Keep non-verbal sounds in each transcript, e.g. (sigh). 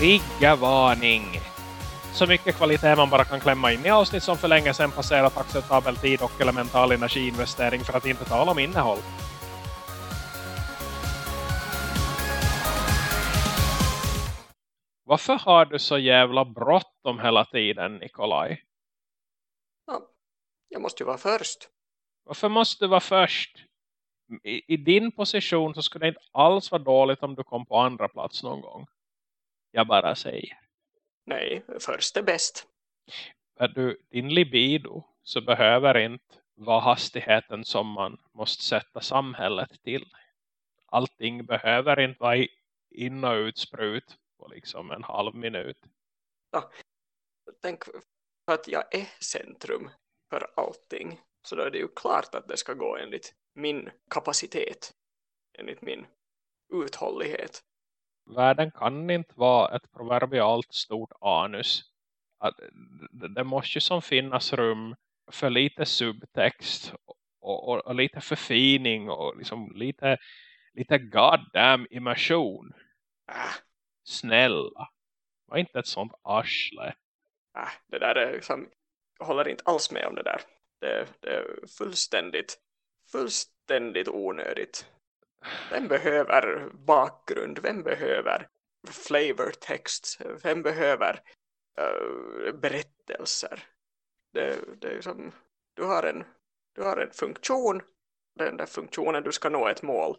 triggervarning. Så mycket kvalitet man bara kan klämma in i avsnitt som för länge sedan passerat acceptabel tid och elemental energiinvestering för att inte tala om innehåll. Varför har du så jävla bråttom hela tiden, Nikolaj? Ja, jag måste ju vara först. Varför måste du vara först? I, I, din position så skulle det inte alls vara dåligt om du kom på andra plats någon gång. Jag bara säger. Nej, först är bäst. Är du din libido så behöver inte vara hastigheten som man måste sätta samhället till. Allting behöver inte vara in- och utsprut på liksom en halv minut. Ja, tänk för att jag är centrum för allting. Så då är det ju klart att det ska gå enligt min kapacitet. Enligt min uthållighet. Världen kan inte vara ett proverbialt stort anus. Det måste ju som finnas rum för lite subtext och, och, och lite förfining och liksom lite, lite goddamn immersion. Äh, snälla. Var inte ett sånt arsle. Äh, det där är liksom, jag håller inte alls med om det där. Det, det är fullständigt, fullständigt onödigt. Vem behöver bakgrund? Vem behöver flavor text? Vem behöver uh, berättelser? Det, det är som, du har en du har en funktion den där funktionen du ska nå ett mål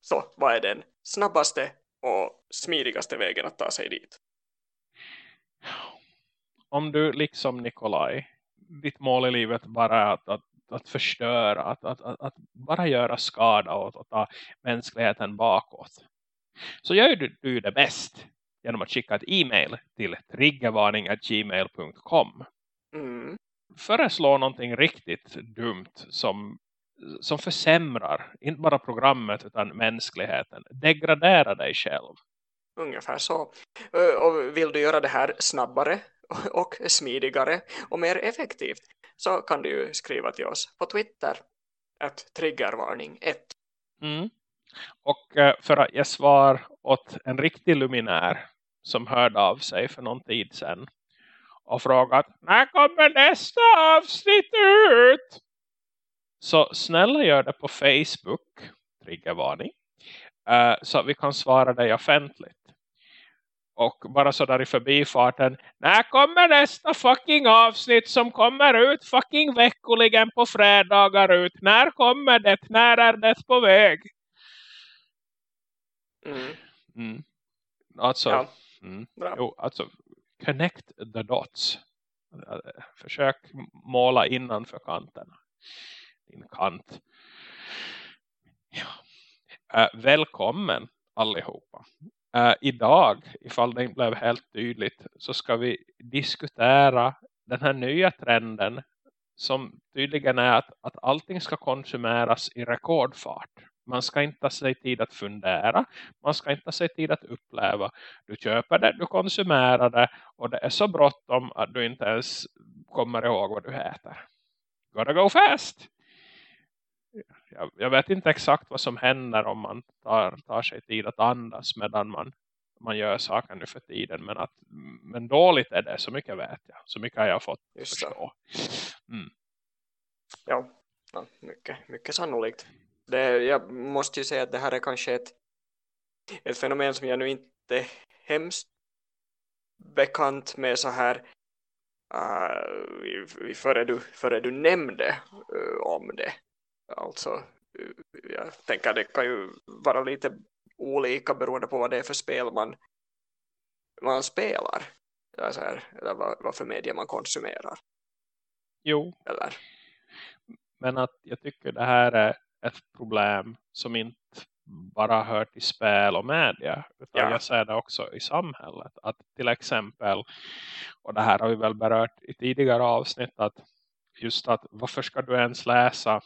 så vad är den snabbaste och smidigaste vägen att ta sig dit. Om du liksom Nikolaj, ditt mål i livet bara är att, att, att förstöra, att, att, att, att bara göra skada och, och ta mänskligheten bakåt. Så gör du, du det bäst genom att skicka ett e-mail till triggervarning.gmail.com mm. Föreslå någonting riktigt dumt som som försämrar inte bara programmet utan mänskligheten. Degradera dig själv. Ungefär så. Och vill du göra det här snabbare (laughs) och smidigare och mer effektivt så kan du ju skriva till oss på Twitter att triggervarning 1. Mm. Och eh, för att ge svar åt en riktig luminär som hörde av sig för någon tid sedan och frågat när kommer nästa avsnitt ut? Så snälla gör det på Facebook, triggervarning, eh, så att vi kan svara dig offentligt. Och bara så där i förbifarten, när kommer nästa fucking avsnitt som kommer ut fucking veckoligen på fredagar ut? När kommer det? När är det på väg? Mm. Mm. Alltså, ja. mm, jo, alltså, connect the dots. Försök måla innanför kanterna din kant. Ja. Äh, välkommen allihopa. Uh, idag, ifall det inte blev helt tydligt, så ska vi diskutera den här nya trenden som tydligen är att, att allting ska konsumeras i rekordfart. Man ska inte ta sig tid att fundera. Man ska inte ta sig tid att uppleva. Du köper det, du konsumerar det och det är så bråttom att du inte ens kommer ihåg vad du äter. Gotta go fast! Jag, jag, vet inte exakt vad som händer om man tar, tar sig tid att andas medan man, man gör saker nu för tiden. Men, att, men dåligt är det, så mycket vet jag. Så mycket har jag fått Just förstå. Mm. Ja, ja, mycket, mycket sannolikt. Det, jag måste ju säga att det här är kanske ett, ett fenomen som jag nu inte är hemskt bekant med så här uh, före, du, före du nämnde uh, om det. Alltså, jag tänker det kan ju vara lite olika beroende på vad det är för spel man, man spelar. Eller, här, eller vad, vad för medier man konsumerar. Jo. Eller? Men att jag tycker det här är ett problem som inte bara hör till spel och media. Utan ja. jag ser det också i samhället. Att till exempel, och det här har vi väl berört i tidigare avsnitt, att just att varför ska du ens läsa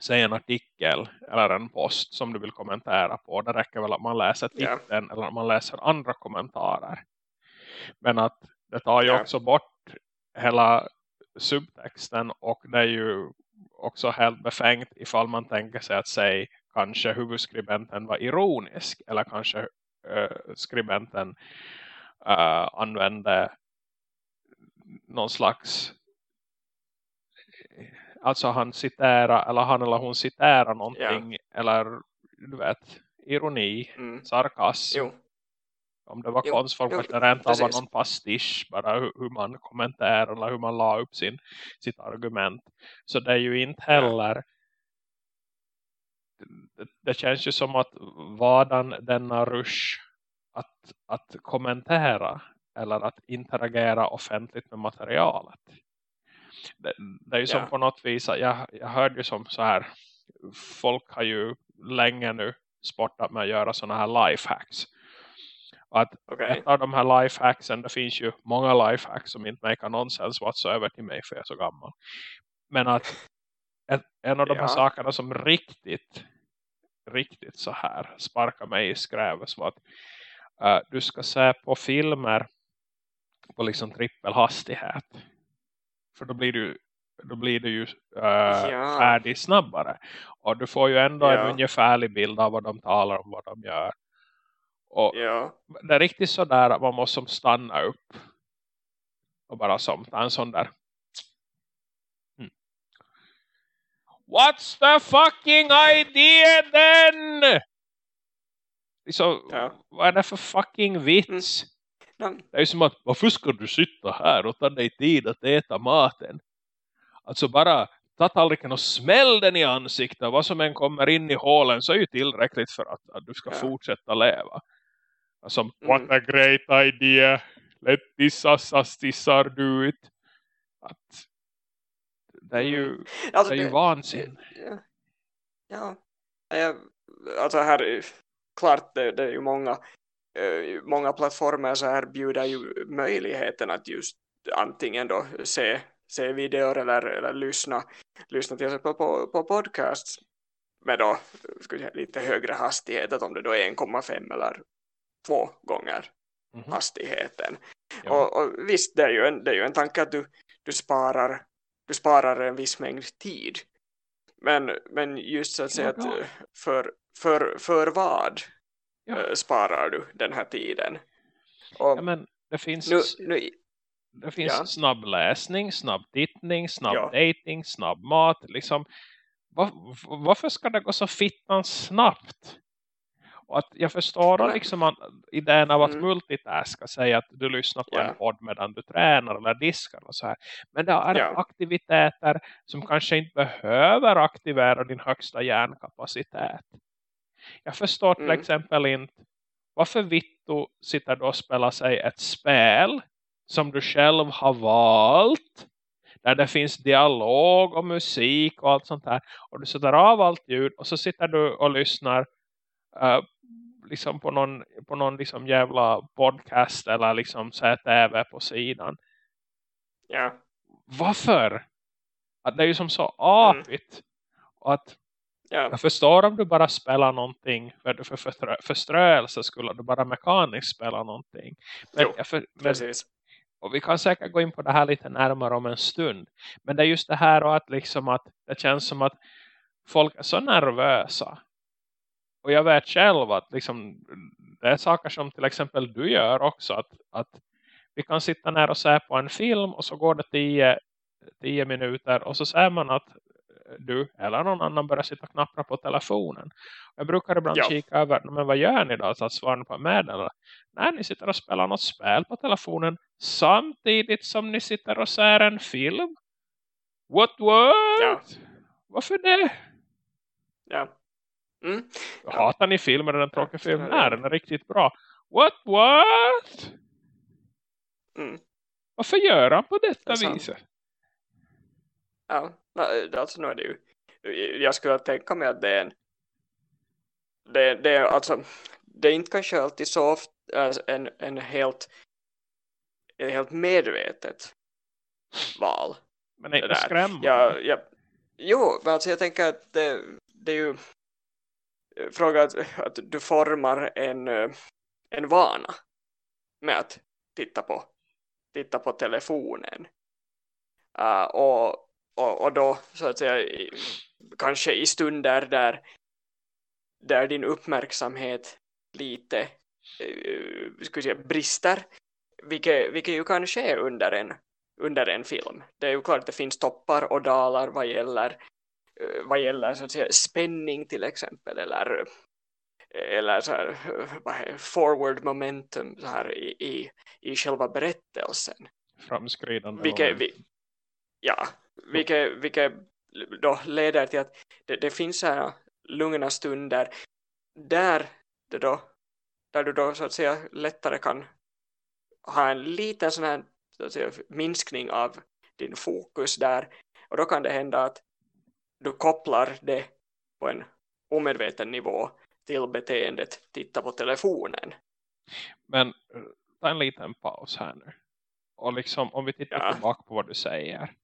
säg en artikel eller en post som du vill kommentera på. Det räcker väl att man läser titeln yeah. eller att man läser andra kommentarer. Men att det tar ju yeah. också bort hela subtexten och det är ju också helt befängt ifall man tänker sig att säg kanske huvudskribenten var ironisk eller kanske uh, skribenten uh, använde någon slags alltså han citerar eller han eller hon citerar någonting yeah. eller du vet ironi, mm. sarkasm jo. om det var jo. konstfolk kanske rent av var någon pastisch bara hur, hur, man kommenterar eller hur man la upp sin, sitt argument så det är ju inte heller det, det känns ju som att vadan denna rush att, att kommentera eller att interagera offentligt med materialet. Det, det är ju som ja. på något vis, jag, jag hörde ju som så här, folk har ju länge nu sportat med att göra sådana här lifehacks. Och att okay. ett av de här lifehacksen, det finns ju många lifehacks som inte make nonsens whatsoever till mig för jag är så gammal. Men att ett, en av de här ja. sakerna som riktigt riktigt så här sparkar mig i skrävet så att uh, du ska se på filmer på liksom trippelhastighet. För då blir du då blir du ju uh, ja. färdig snabbare. Och du får ju ändå ja. en ungefärlig bild av vad de talar om, vad de gör. Och ja. det är riktigt så där att man måste stanna upp. Och bara som en sån där. Hmm. What's the fucking idea then? Så, ja. Vad är det för fucking vits? Mm. Det är som att, varför ska du sitta här och ta dig tid att äta maten? Alltså bara ta tallriken och smäll den i ansiktet. Vad som än kommer in i hålen så är ju tillräckligt för att, att du ska ja. fortsätta leva. Alltså, mm. what a great idea. Let this assistissar do it. Att, det är ju, mm. alltså, det är ju vansin. Ja. ja. ja. Alltså här är klart det, det är ju många många plattformar så erbjuder ju möjligheten att just antingen då se, se videor eller, eller lyssna, lyssna till exempel på, på podcasts med då säga, lite högre hastighet att om det då är 1,5 eller två gånger mm -hmm. hastigheten. Ja. Och, och, visst, det är ju en, det är ju en tanke att du, du, sparar, du sparar en viss mängd tid. Men, men just så att säga att för, för, för vad ja. Eh, sparar du den här tiden. Och ja, men det finns, nu, nu, det finns ja. snabb läsning, snabb tittning, snabb ja. dating, snabb mat. Liksom, var, varför ska det gå så fittans snabbt? Och att jag förstår liksom att idén av att mm. multitaska säga att du lyssnar på ja. en podd medan du tränar eller diskar och så här. Men det är ja. aktiviteter som kanske inte behöver aktivera din högsta hjärnkapacitet. Jag förstår till mm. exempel inte varför Vitto sitter då och spelar sig ett spel som du själv har valt där det finns dialog och musik och allt sånt här och du sätter av allt ljud och så sitter du och lyssnar uh, liksom på någon, på någon liksom jävla podcast eller liksom tv på sidan. Ja. Varför? Att det är ju som så apigt. Mm. Att Ja. Jag förstår om du bara spelar någonting för, för, för förströelse skulle du bara mekaniskt spela någonting. Men, jo, för, men, och vi kan säkert gå in på det här lite närmare om en stund. Men det är just det här och att liksom att det känns som att folk är så nervösa. Och jag vet själv att liksom, det är saker som till exempel du gör också. Att, att vi kan sitta ner och se på en film och så går det tio, tio minuter och så ser man att du eller någon annan börjar sitta och knappra på telefonen. Jag brukar ibland ja. kika över, men vad gör ni då? Så att svara på meddelande. Nej, ni sitter och spelar något spel på telefonen samtidigt som ni sitter och ser en film. What, what? Ja. Varför det? Ja. Mm. Hatar ni filmer eller en tråkig film? Nej, den är riktigt bra. What, what? Mm. Varför gör han på detta det viset? Ja, alltså nu är det ju jag skulle tänka mig att det är en det, det är alltså det är inte kanske alltid så ofta alltså en, en helt en helt medvetet val. Men är det skrämmande? Ja, ja, jo, men alltså jag tänker att det, det är ju fråga att, att du formar en, en vana med att titta på titta på telefonen. Uh, och och, och då så att säga i, kanske i stunder där där din uppmärksamhet lite uh, ska säga, brister vilket, vilket ju kan ske under en, under en film. Det är ju klart att det finns toppar och dalar vad gäller, uh, vad gäller så att säga, spänning till exempel eller eller så här, forward momentum så här i, i, i själva berättelsen. Framskridande vilket, vi, Ja, vilket, vilket då leder till att det, det finns så här lugna stunder där, det då, där du då så att säga lättare kan ha en liten sån här så att säga, minskning av din fokus där och då kan det hända att du kopplar det på en omedveten nivå till beteendet titta på telefonen. Men eh, ta en liten paus här nu. Och liksom om vi tittar ja. tillbaka på vad du säger.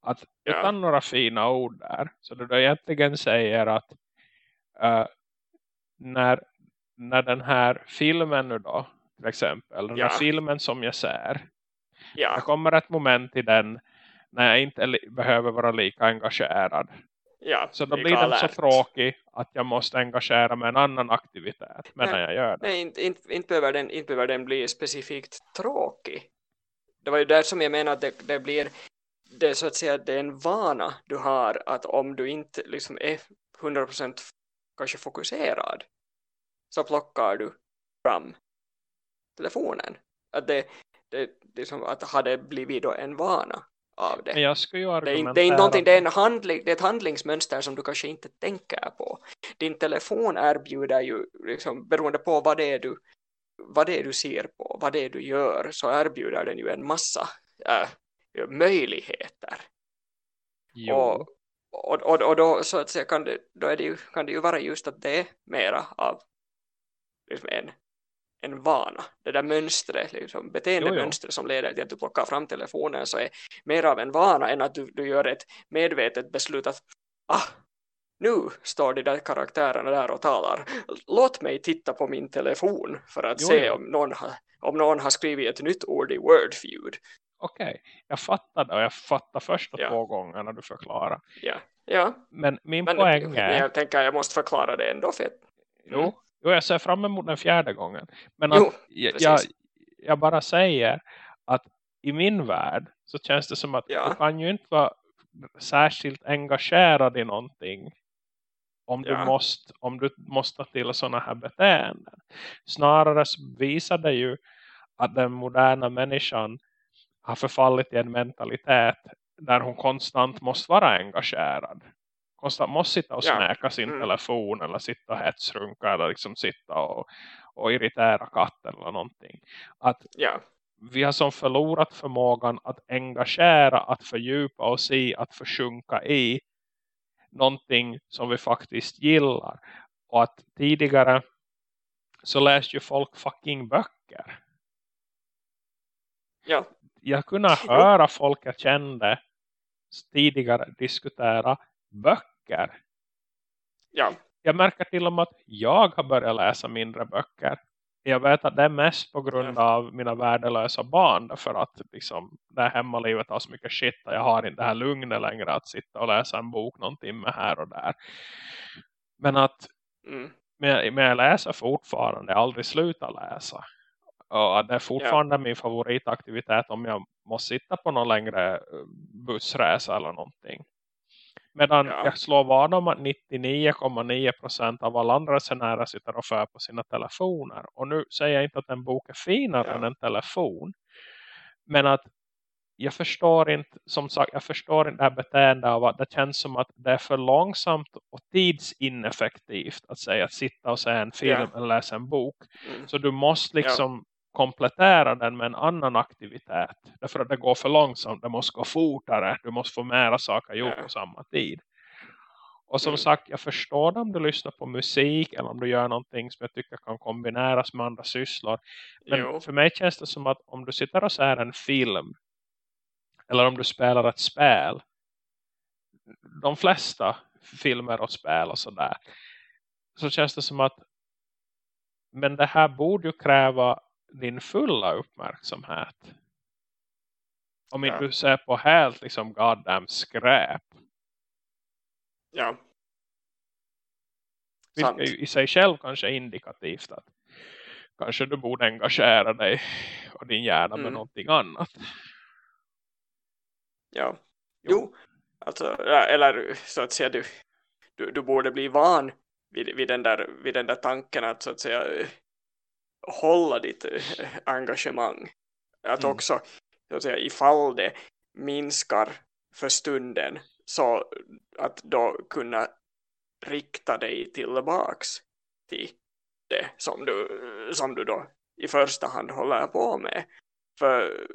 Att ja. utan några fina ord där. Så du då egentligen säger att uh, när, när den här filmen nu då till exempel. Den ja. här filmen som jag ser. Ja. Det kommer ett moment i den när jag inte behöver vara lika engagerad. Ja, så då blir den så tråkig att jag måste engagera mig en annan aktivitet medan jag gör det. Nej, inte, inte, inte, behöver den, inte behöver den bli specifikt tråkig. Det var ju där som jag menar att det, det blir det så att säga det är en vana du har att om du inte liksom är 100% kanske fokuserad så plockar du fram telefonen. Att det, det, det som att hade blivit då en vana av det. Ju det, är, det är det är, en handling, det är ett handlingsmönster som du kanske inte tänker på. Din telefon erbjuder ju, liksom, beroende på vad det är du vad det är du ser på, vad det är du gör så erbjuder den ju en massa äh, möjligheter. Jo. Och, och, och, och då så att säga kan det, då är det ju, kan det ju vara just att det är mera av liksom en, en vana. Det där mönstret, liksom, beteendemönstret som leder till att du plockar fram telefonen så är mer av en vana än att du, du gör ett medvetet beslut att ah, nu står de där karaktärerna där och talar. Låt mig titta på min telefon för att jo, se jo. Om, någon har, om någon har skrivit ett nytt ord i Wordfeud okej, okay, jag fattar det och jag fattar första ja. två gånger när du förklarar. Ja, ja. Men min men, poäng är... Jag tänker att jag måste förklara det ändå för. Mm. Jo, jo, jag ser fram emot den fjärde gången. Men jo, jag, jag, jag, bara säger att i min värld så känns det som att ja. du kan ju inte vara särskilt engagerad i någonting om du, ja. måste, om du måste till sådana här beteenden. Snarare visar det ju att den moderna människan har förfallit i en mentalitet där hon konstant måste vara engagerad. Konstant måste sitta och snäka ja. sin mm. telefon eller sitta och hetsrunka eller liksom sitta och, och irritera katten eller någonting. Att ja. vi har som förlorat förmågan att engagera, att fördjupa oss i, att försjunka i någonting som vi faktiskt gillar. Och att tidigare så läste ju folk fucking böcker. Ja jag kunde höra folk jag kände tidigare diskutera böcker. Ja. Jag märker till och med att jag har börjat läsa mindre böcker. Jag vet att det är mest på grund av mina värdelösa barn. Därför att liksom, det här hemmalivet har så mycket shit. Och jag har inte det här lugnet längre att sitta och läsa en bok någon timme här och där. Men att mm. men, men jag läser fortfarande. Jag aldrig slutar läsa. Och det är fortfarande ja. min favoritaktivitet om jag måste sitta på någon längre eh, bussresa eller någonting. Medan ja. jag slår vad om att 99,9% av alla andra resenärer sitter och för på sina telefoner. Och nu säger jag inte att en bok är finare ja. än en telefon. Men att jag förstår inte, som sagt, jag förstår inte det här beteendet av att det känns som att det är för långsamt och tidsineffektivt att säga att sitta och se en film ja. eller läsa en bok. Mm. Så du måste liksom komplettera den med en annan aktivitet. Därför att det går för långsamt. Det måste gå fortare. Du måste få mera saker gjort på samma tid. Och som mm. sagt, jag förstår om du lyssnar på musik eller om du gör någonting som jag tycker kan kombineras med andra sysslor. Men jo. för mig känns det som att om du sitter och ser en film eller om du spelar ett spel de flesta filmer och spel och sådär så känns det som att men det här borde ju kräva din fulla uppmärksamhet. Om ja. inte du ser på helt liksom goddamn skräp. Ja. Vilket ju i sig själv kanske är indikativt att kanske du borde engagera dig och din hjärna med Mm. någonting annat. Ja. Jo. Jo, alltså, ja, eller så att säga du, du, du borde bli van vid, vid, den där, vid den där tanken att så att säga hålla ditt (laughs) engagemang. Att Mm. också, så att säga, ifall det minskar för stunden så att då kunna rikta dig tillbaks till det som du, som du då i första hand håller på med. För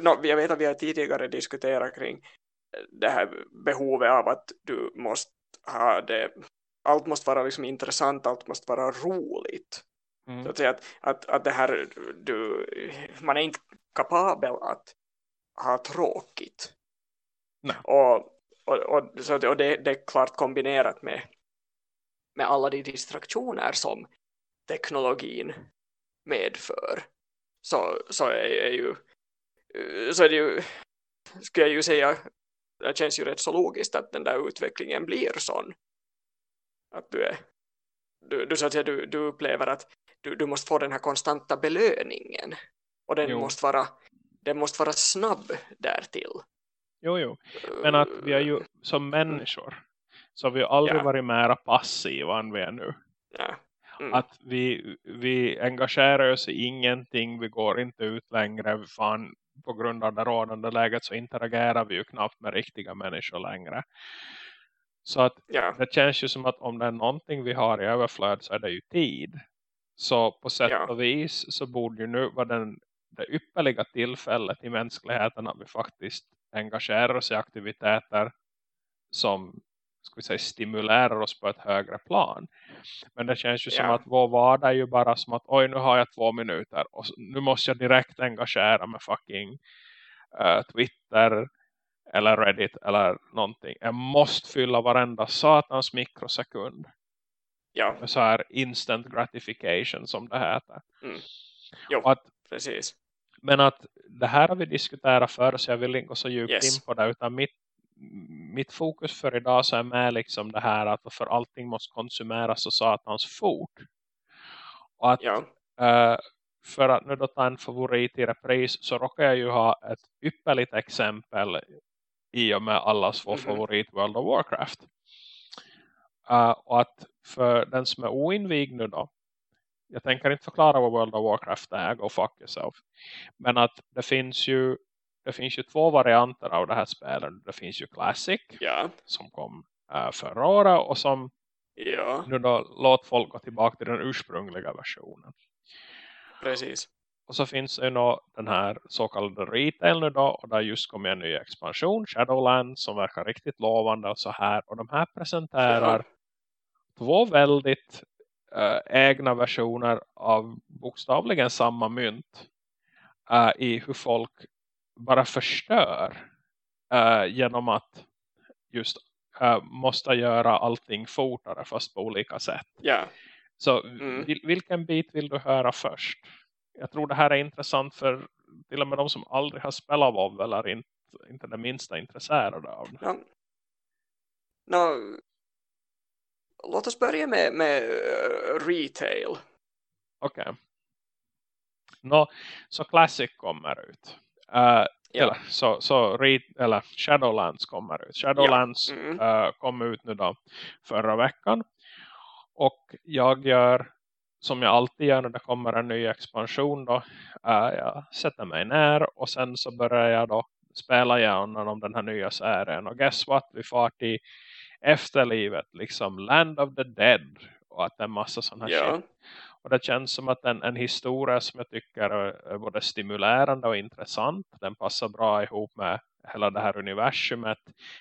no, jag vet att vi har tidigare diskuterat kring det här behovet av att du måste ha det allt måste vara liksom intressant, allt måste vara roligt. Mm. Så att, säga att, att, att det här, du, man är inte kapabel att ha tråkigt. Nej. Och, och, och, så och det, det är klart kombinerat med, med alla de distraktioner som teknologin medför. Så, så är, är ju så är det ju skulle jag ju säga det känns ju rätt så logiskt att den där utvecklingen blir sån att du är du, du, så att säga, du, du upplever att du, du måste få den här konstanta belöningen och den Jo. måste vara den måste vara snabb därtill Jo, jo. Men att vi är ju som människor så har vi aldrig Ja. varit mera passiva än vi är nu. ja. mm. Att vi, vi engagerar oss i ingenting, vi går inte ut längre. Fan, på grund av det rådande läget så interagerar vi ju knappt med riktiga människor längre. Så att ja, det känns ju som att om det är någonting vi har i överflöd så är det ju tid. Så på sätt Ja. och vis så borde ju nu vara den, det ypperliga tillfället i mänskligheten att vi faktiskt engagerar oss i aktiviteter som ska vi säga, stimulerar oss på ett högre plan. Men det känns ju som Ja. att vår vardag är ju bara som att oj nu har jag två minuter och nu måste jag direkt engagera med fucking eh, Twitter eller Reddit eller någonting. Jag måste fylla varenda satans mikrosekund ja, så här instant gratification som det heter. jo, Och att, precis men att det här har vi diskuterat förr så jag vill inte gå så djupt Yes. in på det utan mitt, mitt fokus för idag så är med liksom det här att för allting måste konsumeras så satans fort. Och att ja, Eh, för att nu då ta en favorit i repris så råkar jag ju ha ett ypperligt exempel i och med allas vår Mhm. favorit World of Warcraft. Eh, och att för den som är oinvigd nu då jag tänker inte förklara vad World of Warcraft är, go fuck yourself. Men att det finns ju det finns ju två varianter av det här spelet. Det finns ju Classic ja, som kom uh, förra året och som ja, nu då låt folk gå tillbaka till den ursprungliga versionen. precis Och så finns det ju den här så kallade retail nu då. Och där just kom en ny expansion, Shadowlands, som verkar riktigt lovande och så här. Och de här presenterar två väldigt eh, egna versioner av bokstavligen samma mynt. eh, I hur folk bara förstör eh, genom att just måste göra allting fortare fast på olika sätt. ja, Så Mm. vil, vilken bit vill du höra först? Jag tror det här är intressant för till och med de som aldrig har spelat WoW eller inte, inte det minsta intresserade av det. Ja. Nå, låt oss börja med, med eh, retail. Okej. Nå, så Classic kommer ut. Eh, Ja. eller, så, så eller Shadowlands kommer ut. Shadowlands Mm. eh, kom ut nu då förra veckan. Och jag gör som jag alltid gör när det kommer en ny expansion då. eh, jag sätter mig ner och sen så börjar jag då spela igenom den här nya serien. Och guess what? Vi får till efterlivet. Liksom Land of the Dead. Och att det är en massa sån här Ja, shit. Och det känns som att en, en historia som jag tycker är, är både stimulerande och intressant. Den passar bra ihop med hela det här universumet.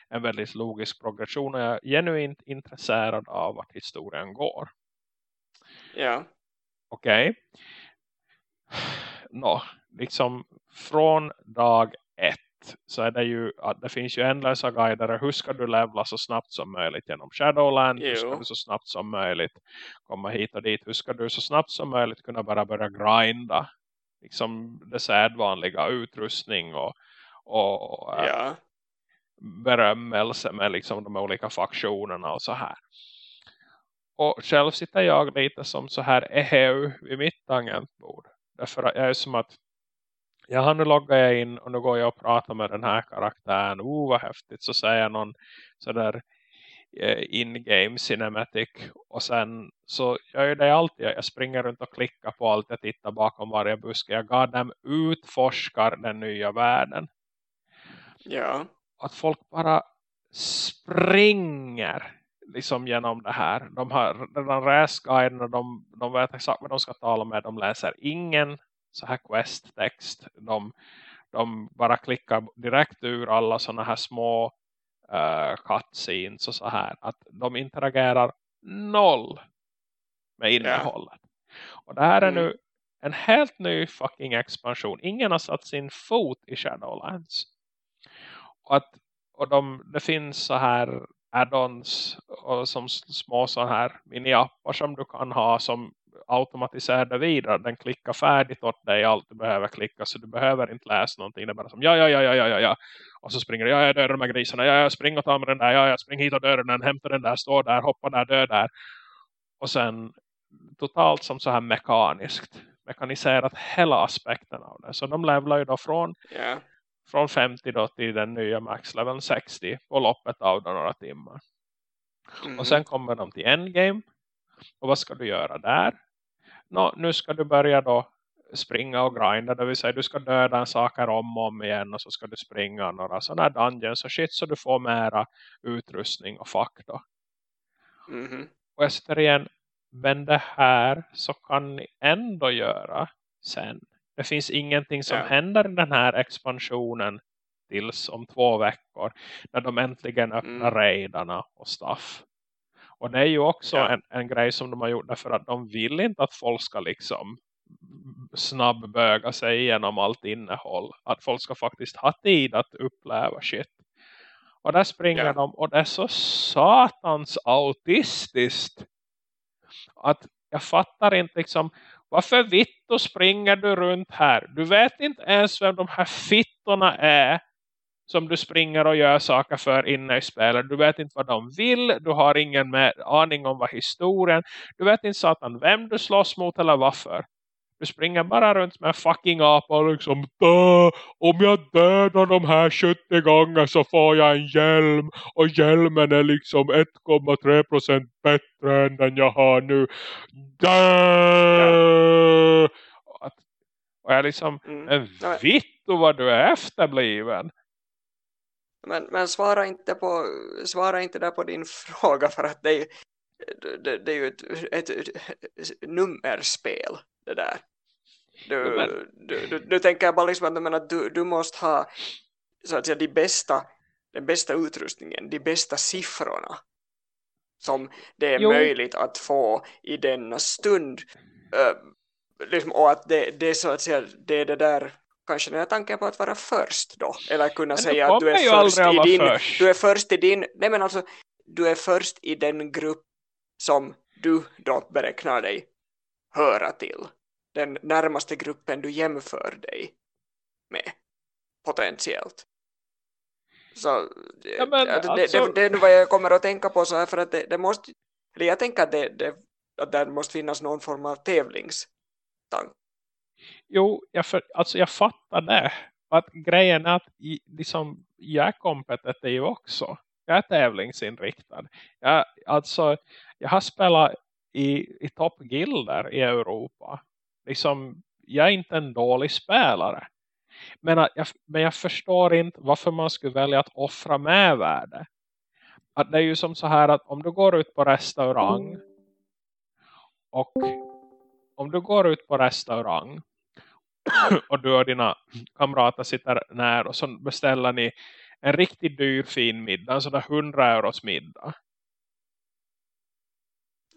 En väldigt logisk progression. Och jag är genuint intresserad av vart historien går. ja, Okej. Nå, liksom från dag ett så är det ju att det finns ju ändlösa guider. Hur ska du levla så snabbt som möjligt genom Shadowland? Hur ska du så snabbt som möjligt komma hit och dit? Hur ska du så snabbt som möjligt kunna bara börja grinda? Liksom det sedvanliga utrustning och, och äh, ja, berömmelse med liksom de olika faktionerna och så här. Och själv sitter jag lite som så här eheu vid mitt tangentbord. Därför att jag är som att jag har nu loggat in och nu går jag och pratar med den här karaktären. Oh vad häftigt. Så säger någon sådär eh, in-game cinematic. Och sen så gör jag det alltid. Jag springer runt och klickar på allt. Jag tittar bakom varje buske. Jag dem utforskar den nya världen. Ja. Att folk bara springer liksom genom det här. De har redan läst guiden och de, de vet exakt vad de ska tala med. De läser ingen så här quest-text. De, de bara klickar direkt ur alla sådana här små uh, cutscenes och så här. Att de interagerar noll med innehållet. Yeah. Och det här är mm. nu en helt ny fucking expansion. Ingen har satt sin fot i Shadowlands. Och, att, och de, det finns så här add-ons och som små så här mini-appar som du kan ha som automatiserar det vidare. Den klickar färdigt åt dig allt du behöver klicka så du behöver inte läsa någonting. Det är bara som ja, ja, ja, ja, ja, ja. Och så springer du, ja, jag dödar de här grisarna. Ja, jag springer och tar med den där. Ja, jag springer hit och dödar den. Hämtar den där, står där, hoppar där, död där. Och sen totalt som så här mekaniskt. Mekaniserat hela aspekten av det. Så de levlar ju då från yeah från 50 då till den nya max level 60 på loppet av några timmar. Mm. Och sen kommer de till endgame. Och vad ska du göra där? Nå, nu ska du börja då springa och grinda. Det vill säga du ska döda saker om och om igen. Och så ska du springa några sådana här dungeons och shit. Så du får mera utrustning och fack då. Mm. Och jag sitter igen. Men det här så kan ni ändå göra sen. Det finns ingenting som ja. händer i den här expansionen tills om två veckor. När de äntligen öppnar mm. raidarna och stuff. Och det är ju också ja. en, en grej som de har gjort därför att de vill inte att folk ska liksom snabbböga sig igenom allt innehåll. Att folk ska faktiskt ha tid att uppleva shit. Och där springer ja. de och det är så satans autistiskt. Att jag fattar inte liksom varför vitto springer du runt här? Du vet inte ens vem de här fittorna är som du springer och gör saker för inne i spelet. Du vet inte vad de vill. Du har ingen med, aning om vad historien. Du vet inte satan vem du slåss mot eller varför. Du springer bara runt med en fucking apa och liksom om jag dödar de här 70 gånger så får jag en hjälm och hjälmen är liksom 1,3% bättre än den jag har nu. Dö! Ja. Och jag liksom mm. en vitt vad du är efterbliven. Men, men svara inte på svara inte där på din (laughs) fråga för att det är, det, det är ju ett, ett, ett nummerspel det där. Du, du, du, du, tänker bara liksom att, att du, du måste ha så att säga, de bästa, den bästa utrustningen, de bästa siffrorna som det är jo. möjligt att få i denna stund. Uh, liksom, och att det, det, så att säga, det är det där kanske den här tanken på att vara först då. Eller kunna säga att du är först i din, först. du är först i din, nej men alltså, du är först i den grupp som du då beräknar dig höra till den närmaste gruppen du jämför dig med potentiellt. Så ja, men, det, alltså... det, det, är vad jag kommer att tänka på så här för att det, det måste, eller jag tänker att det, det, att det måste finnas någon form av tävlingstank. Jo, jag, för, alltså jag fattar det. Att grejen är att liksom, jag är kompetitiv också. Jag är tävlingsinriktad. Jag, alltså, jag har spelat i, i toppgilder i Europa liksom, jag är inte en dålig spelare. Men jag, men jag förstår inte varför man skulle välja att offra med värde. Att det är ju som så här att om du går ut på restaurang och om du går ut på restaurang och du och dina kamrater sitter nära och så beställer ni en riktigt dyr fin middag, en sådär 100 euros middag.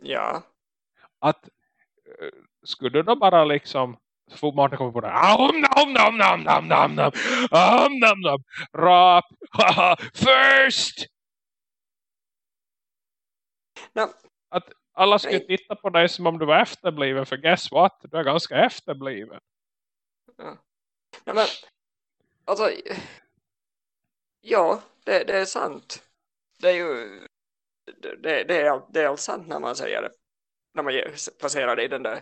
Ja. Att skulle du då bara liksom så fort Martin kommer på det om nam nam nam nam nam nam om nam nam rap first no. att alla skulle titta på dig som om du var efterbliven för guess what du är ganska efterbliven ja. men alltså ja det, det är sant det är ju det, det, är, det är allt sant när man säger det. När man placerar det i den där,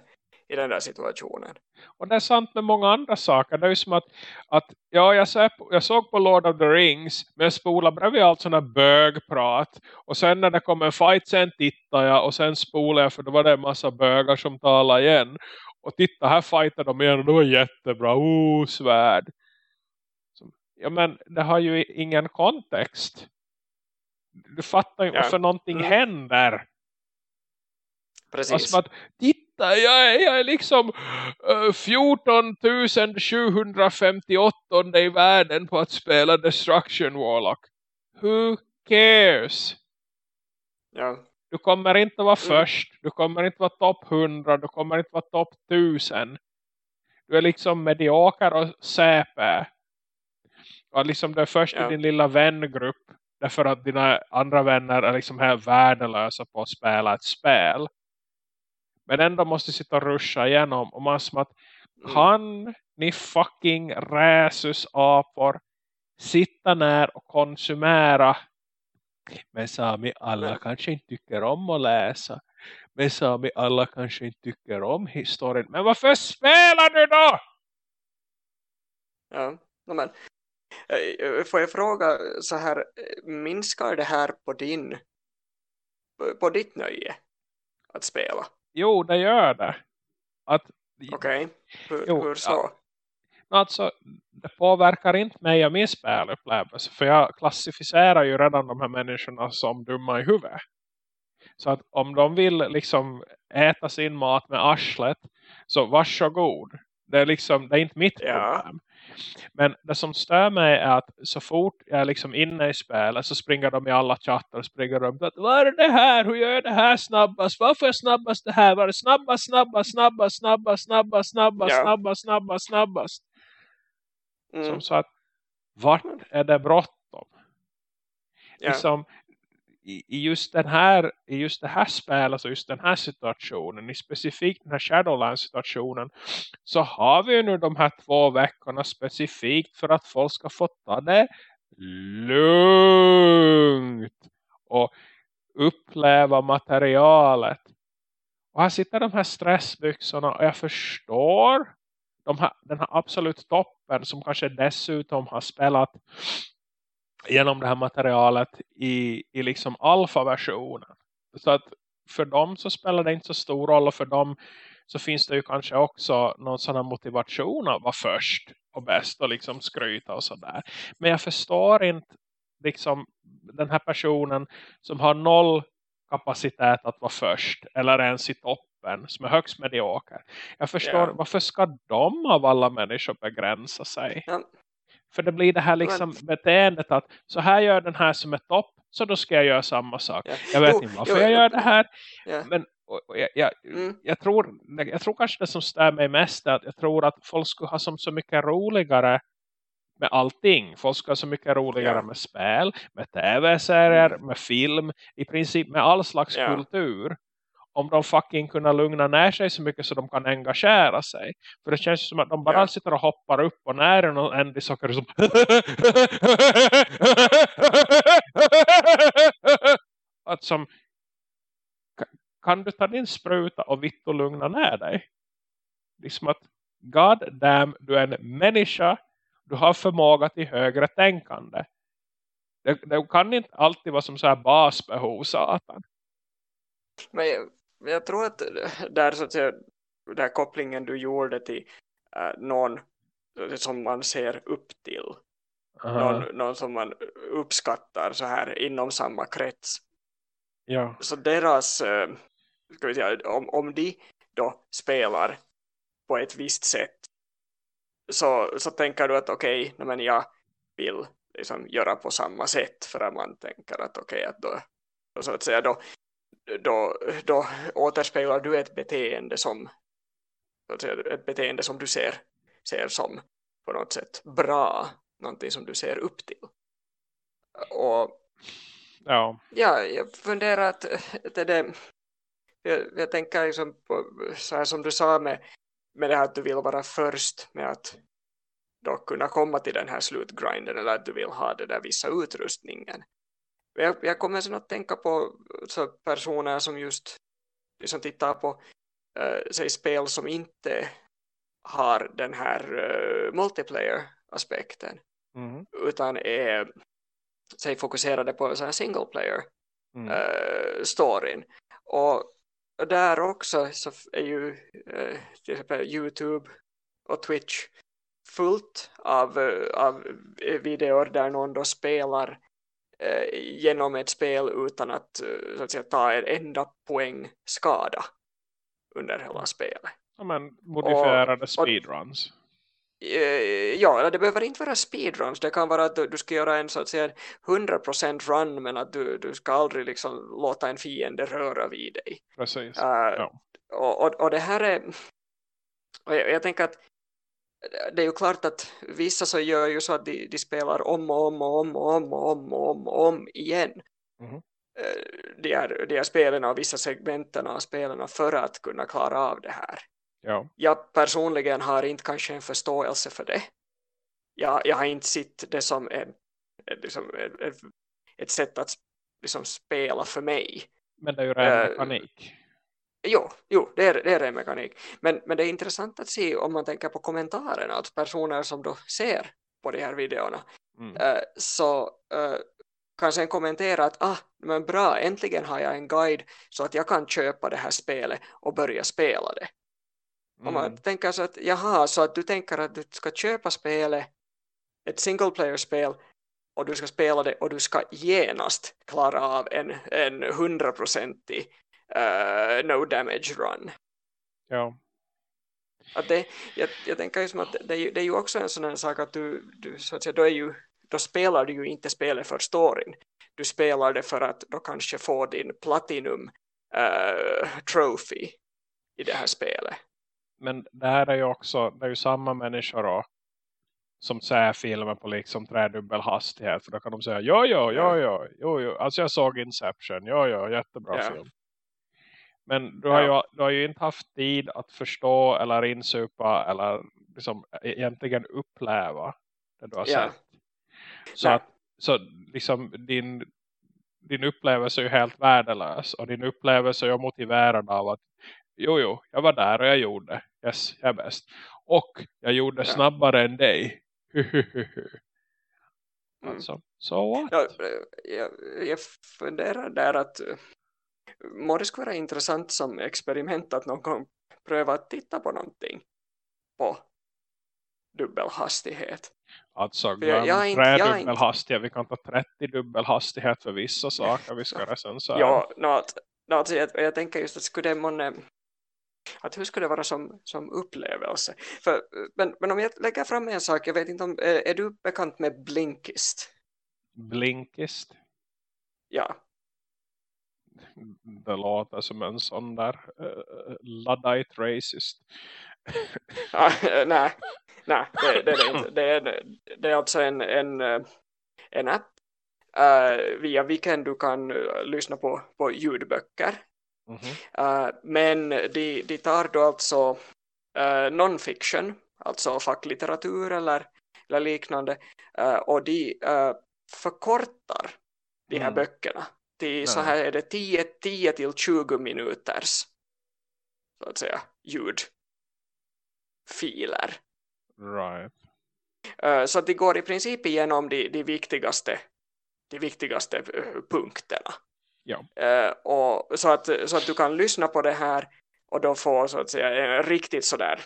i den där situationen. Och det är sant med många andra saker. Det är ju som att, att ja, jag, såg, jag såg på Lord of the Rings men jag spolade bredvid allt sådana bögprat. Och sen när det kom en fight sen tittade jag och sen spolade jag för då var det en massa bögar som talade igen. Och titta här fightar de igen och det var jättebra. Oh, svärd. Ja men det har ju ingen kontext. Du fattar ju ja. varför någonting mm. händer. Precis. Alltså att, titta, jag är, jag är liksom uh, 14 758 i världen på att spela Destruction Warlock. Who cares? Ja. Du kommer inte vara mm. först. Du kommer inte vara topp 100. Du kommer inte vara topp 1000. Du är liksom medioker och säpe. Och liksom du är först ja. i din lilla vängrupp. Därför att dina andra vänner är liksom helt värdelösa på att spela ett spel. Men ändå måste sitta och ruscha igenom. Och man som att mm. kan ni fucking räsusapor sitta ner och konsumera. Men Sami, alla kanske inte tycker om att läsa. Men Sami, alla kanske inte tycker om historien. Men varför spelar du då? Ja, men Eh, får jag fråga så här, minskar det här på din på ditt nöje att spela? Jo, det gör det. Okej, okay. hur, hur, så? Ja. Alltså, det påverkar inte mig och min spelupplevelse. För jag klassificerar ju redan de här människorna som dumma i huvudet. Så att om de vill liksom äta sin mat med arslet så varsågod. Det är liksom, det är inte mitt ja. problem. Men det som stör mig är att så fort jag är liksom inne i spelet så springer de i alla chattar och springer runt. Att, Vad är det här? Hur gör jag det här snabbast? Varför är snabbast det här? Var det snabbast, snabbast, snabbast, snabbast, snabbast, snabbast, snabbast, snabbast, snabbast? Mm. Som så att, vart är det bråttom? Ja. Liksom, i, just den här i just det här spelet, alltså just den här situationen, i specifikt den här Shadowlands-situationen så har vi ju nu de här två veckorna specifikt för att folk ska få ta det lugnt och uppleva materialet. Och här sitter de här stressbyxorna och jag förstår de här, den här absolut toppen som kanske dessutom har spelat genom det här materialet i, i liksom alfa-versionen. Så att för dem så spelar det inte så stor roll och för dem så finns det ju kanske också någon sån här motivation att vara först och bäst och liksom skryta och sådär. Men jag förstår inte liksom den här personen som har noll kapacitet att vara först eller ens i toppen som är högst medioker. Jag förstår, yeah. varför ska de av alla människor begränsa sig? Ja. För det blir det här liksom Men... beteendet att så här gör den här som är topp så då ska jag göra samma sak. Ja. Jag vet jo, inte varför jo, jag gör det här. Ja. Men jag, jag, mm. jag, tror, jag tror kanske det som stör mig mest är att jag tror att folk skulle ha som så mycket roligare med allting. Folk ska så mycket roligare ja. med spel, med tv-serier, mm. med film, i princip med all slags kultur om de fucking kunna lugna ner sig så mycket så de kan engagera sig. För det känns som att de bara ja. sitter och hoppar upp och när en och en saker som (laughs) att som kan du ta din spruta och vitt och lugna ner dig? Liksom att God damn, du är en människa du har förmåga till högre tänkande. Det, det kan inte alltid vara som så här basbehov, satan. Men jag tror att där så att säga, den kopplingen du gjorde till äh, någon som man ser upp till. Någon, någon, som man uppskattar så här inom samma krets. Ja. Så deras, äh, ska vi säga, om, om de då spelar på ett visst sätt så, så tänker du att okej, okay, men jag vill liksom göra på samma sätt för att man tänker att okej, okay, att då, så att säga då då, då återspeglar du ett beteende som ett beteende som du ser, ser som på något sätt bra, någonting som du ser upp till. Och ja, ja jag funderar att det, det jag, jag tänker liksom på, så här som du sa med, med det här att du vill vara först med att då kunna komma till den här slutgrinden eller att du vill ha den där vissa utrustningen Jag, jag kommer sen att tänka på så personer som just liksom tittar på uh, säg spel som inte har den här uh, multiplayer-aspekten Mm. utan är säg, fokuserade på så här single player Mm. uh, storyn och där också så är ju uh, till exempel Youtube och Twitch fullt av, uh, av videor där någon då spelar genom ett spel utan att, så att säga, ta en enda poäng skada under hela spelet. Ja, men modifierade och- speedruns. Eh, ja, det behöver inte vara speedruns. Det kan vara att du du ska göra en så att säga 100% run men att du, du ska aldrig liksom låta en fiende röra vid dig. Precis. Eh, Ja. och, och, och det här är jag, jag tänker att det är ju klart att vissa så gör ju så att de, de spelar om och om och om och om och om och om, och om igen Mhm. Eh, de, här, de här spelen och vissa segmenten av spelen för att kunna klara av det här Ja. jag personligen har inte kanske en förståelse för det. Jag, jag har inte sett det som en, liksom, ett, ett, sätt att liksom, spela för mig. Men det är ju ren Eh, mekanik. Jo, jo det, är, det är en mekanik. Men, men det är intressant att se om man tänker på kommentarerna, alltså personer som då ser på de här videorna. Mm. Eh, så uh, kan sen kommentera att ah, men bra, äntligen har jag en guide så att jag kan köpa det här spelet och börja spela det. Om man tänker så att, jaha, så att du tänker att du ska köpa spelet, ett single player-spel, och du ska spela det och du ska genast klara av en, en hundraprocentig uh, no damage run. Ja. Att det, jag, jag tänker ju som att det, är ju- det är ju också en sån här sak att du, du så att säga, då, är ju, då spelar du ju inte spelet för storyn. Du spelar det för att då kanske få din platinum uh, trophy i det här spelet. Men det här är ju också, det är ju samma människor då, som ser filmer på liksom trädubbel hastighet. För då kan de säga, jo, jo, jo, Ja. jo, jo. Alltså jag såg Inception, jo, jo, jättebra Ja. film. Men du har, Ja. ju, du har ju inte haft tid att förstå eller insupa eller liksom egentligen uppleva det du har Ja. sett. Så, att, så liksom din, din upplevelse är ju helt värdelös. Och din upplevelse är motiverad av att jo, jo, jag var där och jag gjorde. Yes, jag är bäst. Och jag gjorde Ja. snabbare än dig. (laughs) Mm. alltså, so what? Ja, eh, jag, jag funderar där att eh, må det skulle vara intressant som experiment att någon gång pröva att titta på någonting på dubbelhastighet. Alltså, glöm jag trädubbelhastighet. Vi kan ta 30 dubbelhastighet för vissa saker vi ska recensera. Ja, något, något, jag, jag tänker just att skulle det månne, att hur skulle det vara som, som upplevelse? För, men, men om jag lägger fram en sak, jag vet inte om, är, är du bekant med Blinkist? Blinkist. Ja, Det låter som en sån där uh, Luddite racist. (laughs) Ah, nej, nej det, det är det inte. Det är, det är alltså en, en, eh, en app eh, via vilken du kan eh, lyssna på, på ljudböcker. Mhm. Eh, men de, de tar då alltså uh, non-fiction, alltså facklitteratur eller, eller liknande, eh, och de förkortar de här Mm. böckerna till så Ja. här är det 10, 10 till 20 minuters så att säga ljudfiler. Right. Så att de går i princip igenom de, de viktigaste, de viktigaste punkterna. Ja. Eh, och så, att, så att du kan lyssna på det här och då få så att säga en riktigt sådär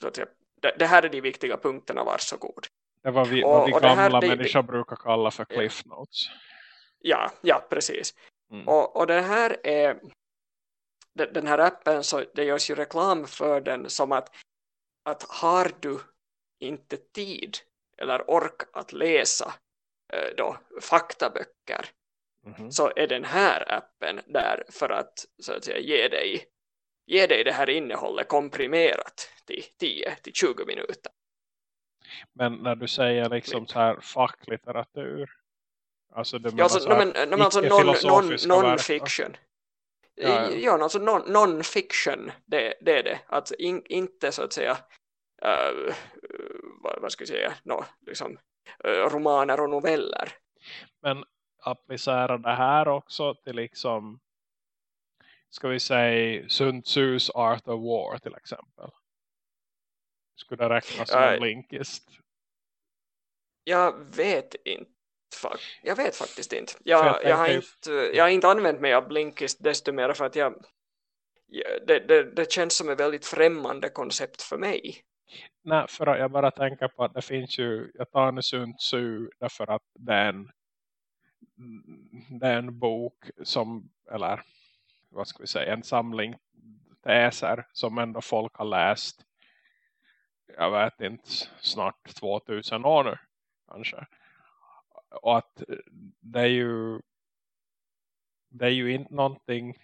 så att säga, det, det här är de viktiga punkterna, varsågod. Det var vi, Och- vad vi det här- gamla det- människor brukar kalla för cliff notes. Ja, ja precis. Mm. Och, och det här är den den här appen så det görs ju reklam för den som att, att har du inte tid eller ork att läsa eh, då, faktaböcker Mhm. så är den här appen där för att, så att säga, ge, dig, ge dig det här innehållet komprimerat till 10 till 20 minuter. Men när du säger liksom Klipp. så här facklitteratur. Alltså du Ja, menar alltså, men, alltså non, non, non-fiction. Ja, ja. Ja, alltså non, non-fiction, det, det är det. Att in, inte så att säga, uh, vad, vad ska jag säga, no, liksom, eh, romaner och noveller. Men applicera det här också till liksom ska vi säga Sun Tzus Art of War till exempel? Skulle räknas som en blinkist? Jag vet inte. Jag vet faktiskt inte. Jag, jag, jag, har inte jag har inte använt mig av Blinkist desto mer för att jag, det, det, det känns som ett väldigt främmande koncept för mig. Nej, för jag bara tänker på att det finns ju, jag tar en Sun Tzu därför att det är en, det är en bok som, eller vad ska vi säga, en samling teser som ändå folk har läst jag vet inte, snart 2000 år nu kanske. Och att det är ju det är ju inte någonting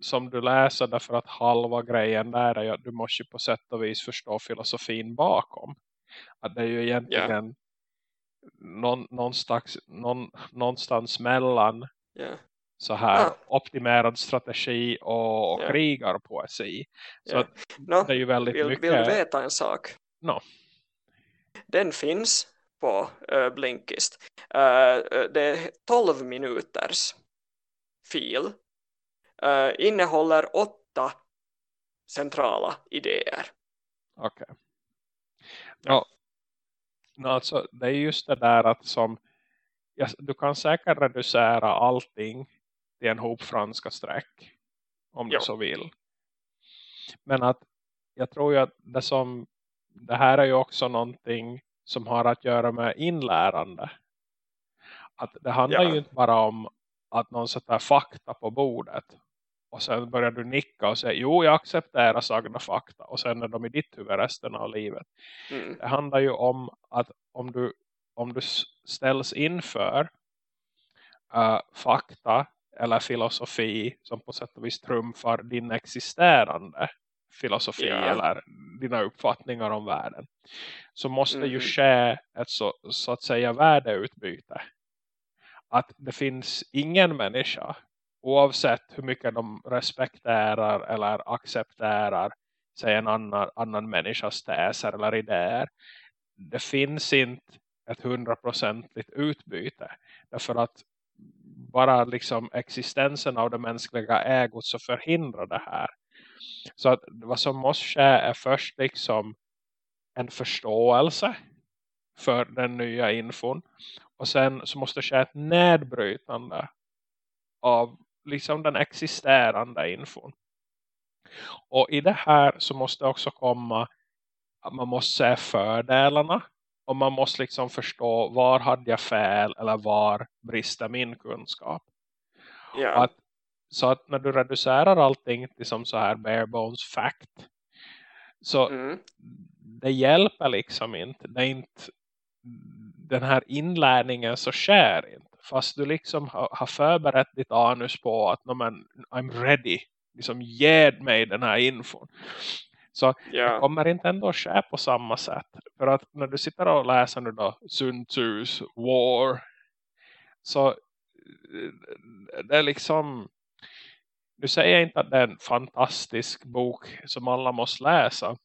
som du läser därför att halva grejen där är att du måste på sätt och vis förstå filosofin bakom. Att det är ju egentligen yeah. Någon, någonstans, någon, någonstans mellan yeah. så här ah. optimerad strategi och, och yeah. krigarpoesi. Så yeah. no, det är ju väldigt vill, mycket... Vill du veta en sak? No. Den finns på uh, Blinkist. Uh, det är 12 minuters fil. Uh, innehåller åtta centrala idéer. Okej. Okay. Ja. Alltså, det är just det där att som ja, du kan säkert reducera allting till en hop franska streck om jo. du så vill. Men att jag tror ju att det som det här är ju också någonting som har att göra med inlärande. Att det handlar ja. ju inte bara om att någon sätter fakta på bordet. Och sen börjar du nicka och säga, jo jag accepterar sagda fakta. Och sen är de i ditt huvud resten av livet. Mm. Det handlar ju om att om du, om du ställs inför uh, fakta eller filosofi som på sätt och vis trumfar din existerande filosofi yeah. eller dina uppfattningar om världen så måste mm. ju ske ett så, så att säga värdeutbyte att det finns ingen människa oavsett hur mycket de respekterar eller accepterar sig en annan, annan människas teser eller idéer det finns inte ett hundraprocentigt utbyte därför att bara liksom existensen av det mänskliga ägot så förhindrar det här så att vad som måste ske är först liksom en förståelse för den nya infon. Och sen så måste det ske ett nedbrytande av liksom den existerande infon. Och i det här så måste också komma att man måste se fördelarna. Och man måste liksom förstå var hade jag fel eller var brister min kunskap. Ja. Att så att när du reducerar allting till som så här bare bones fact. Så mm. det hjälper liksom inte. Det är inte den här inlärningen så sker inte. Fast du liksom har, har förberett ditt anus på att no, men, I'm ready. Liksom ge mig den här infon. Så yeah. det kommer inte ändå ske på samma sätt. För att när du sitter och läser nu då Sun Tzus War. Så det är liksom nu säger jag inte att det är en fantastisk bok som alla måste läsa.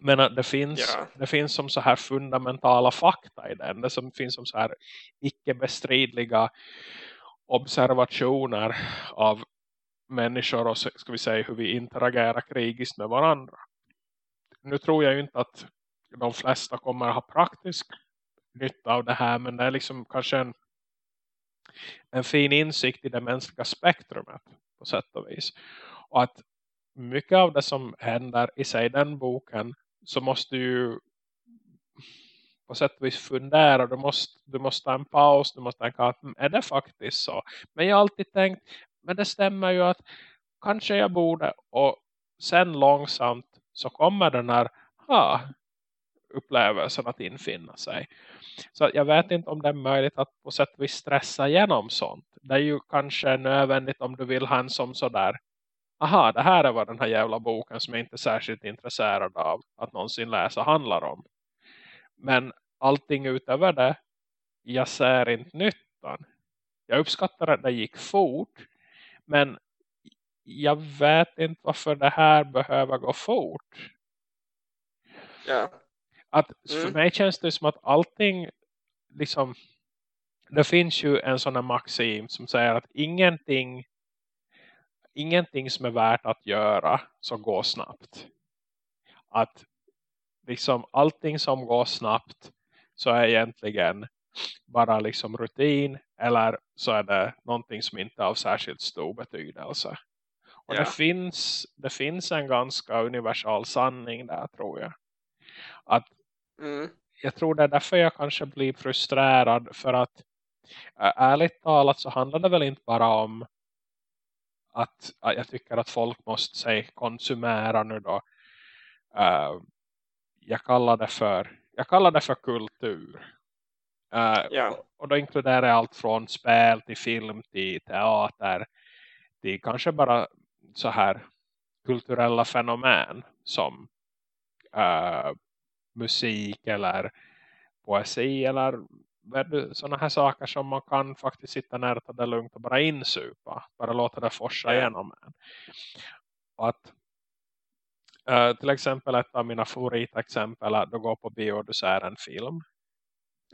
Men det finns, yeah. det finns som så här fundamentala fakta i den. Det som finns som så här icke-bestridliga observationer av människor och ska vi säga hur vi interagerar krigiskt med varandra. Nu tror jag ju inte att de flesta kommer att ha praktisk nytta av det här. Men det är liksom kanske en, en fin insikt i det mänskliga spektrumet på sätt och vis. Och att mycket av det som händer i sig den boken så måste ju på sätt och vis fundera. Du måste, du måste ta en paus. Du måste tänka att är det faktiskt så? Men jag har alltid tänkt, men det stämmer ju att kanske jag borde och sen långsamt så kommer den här ha, upplevelsen att infinna sig. Så jag vet inte om det är möjligt att på sätt och vis stressa igenom sånt. Det är ju kanske nödvändigt om du vill ha en som sådär aha, det här är vad den här jävla boken som jag inte är särskilt intresserad av att någonsin läsa handlar om. Men allting utöver det, jag ser inte nyttan. Jag uppskattar att det gick fort, men jag vet inte varför det här behöver gå fort. Ja. Att för mm. mig känns det som att allting liksom det finns ju en sån här maxim som säger att ingenting ingenting som är värt att göra så går snabbt. Att liksom allting som går snabbt så är egentligen bara liksom rutin eller så är det någonting som inte har särskilt stor betydelse. Och ja. det, finns, det finns en ganska universal sanning där tror jag. Att mm. jag tror det är därför jag kanske blir frustrerad för att ärligt talat så handlar det väl inte bara om att, att jag tycker att folk måste säga konsumera nu då. Uh, jag kallar det för jag kallar det för kultur. Uh, ja. och, och då inkluderar jag allt från spel till film till teater till kanske bara så här kulturella fenomen som uh, musik eller poesi eller sådana här saker som man kan faktiskt sitta ner och ta det lugnt och bara insupa. Bara låta det forsa igenom en. Och att uh, till exempel ett av mina favoritexempel är att du går på bio och du ser en film.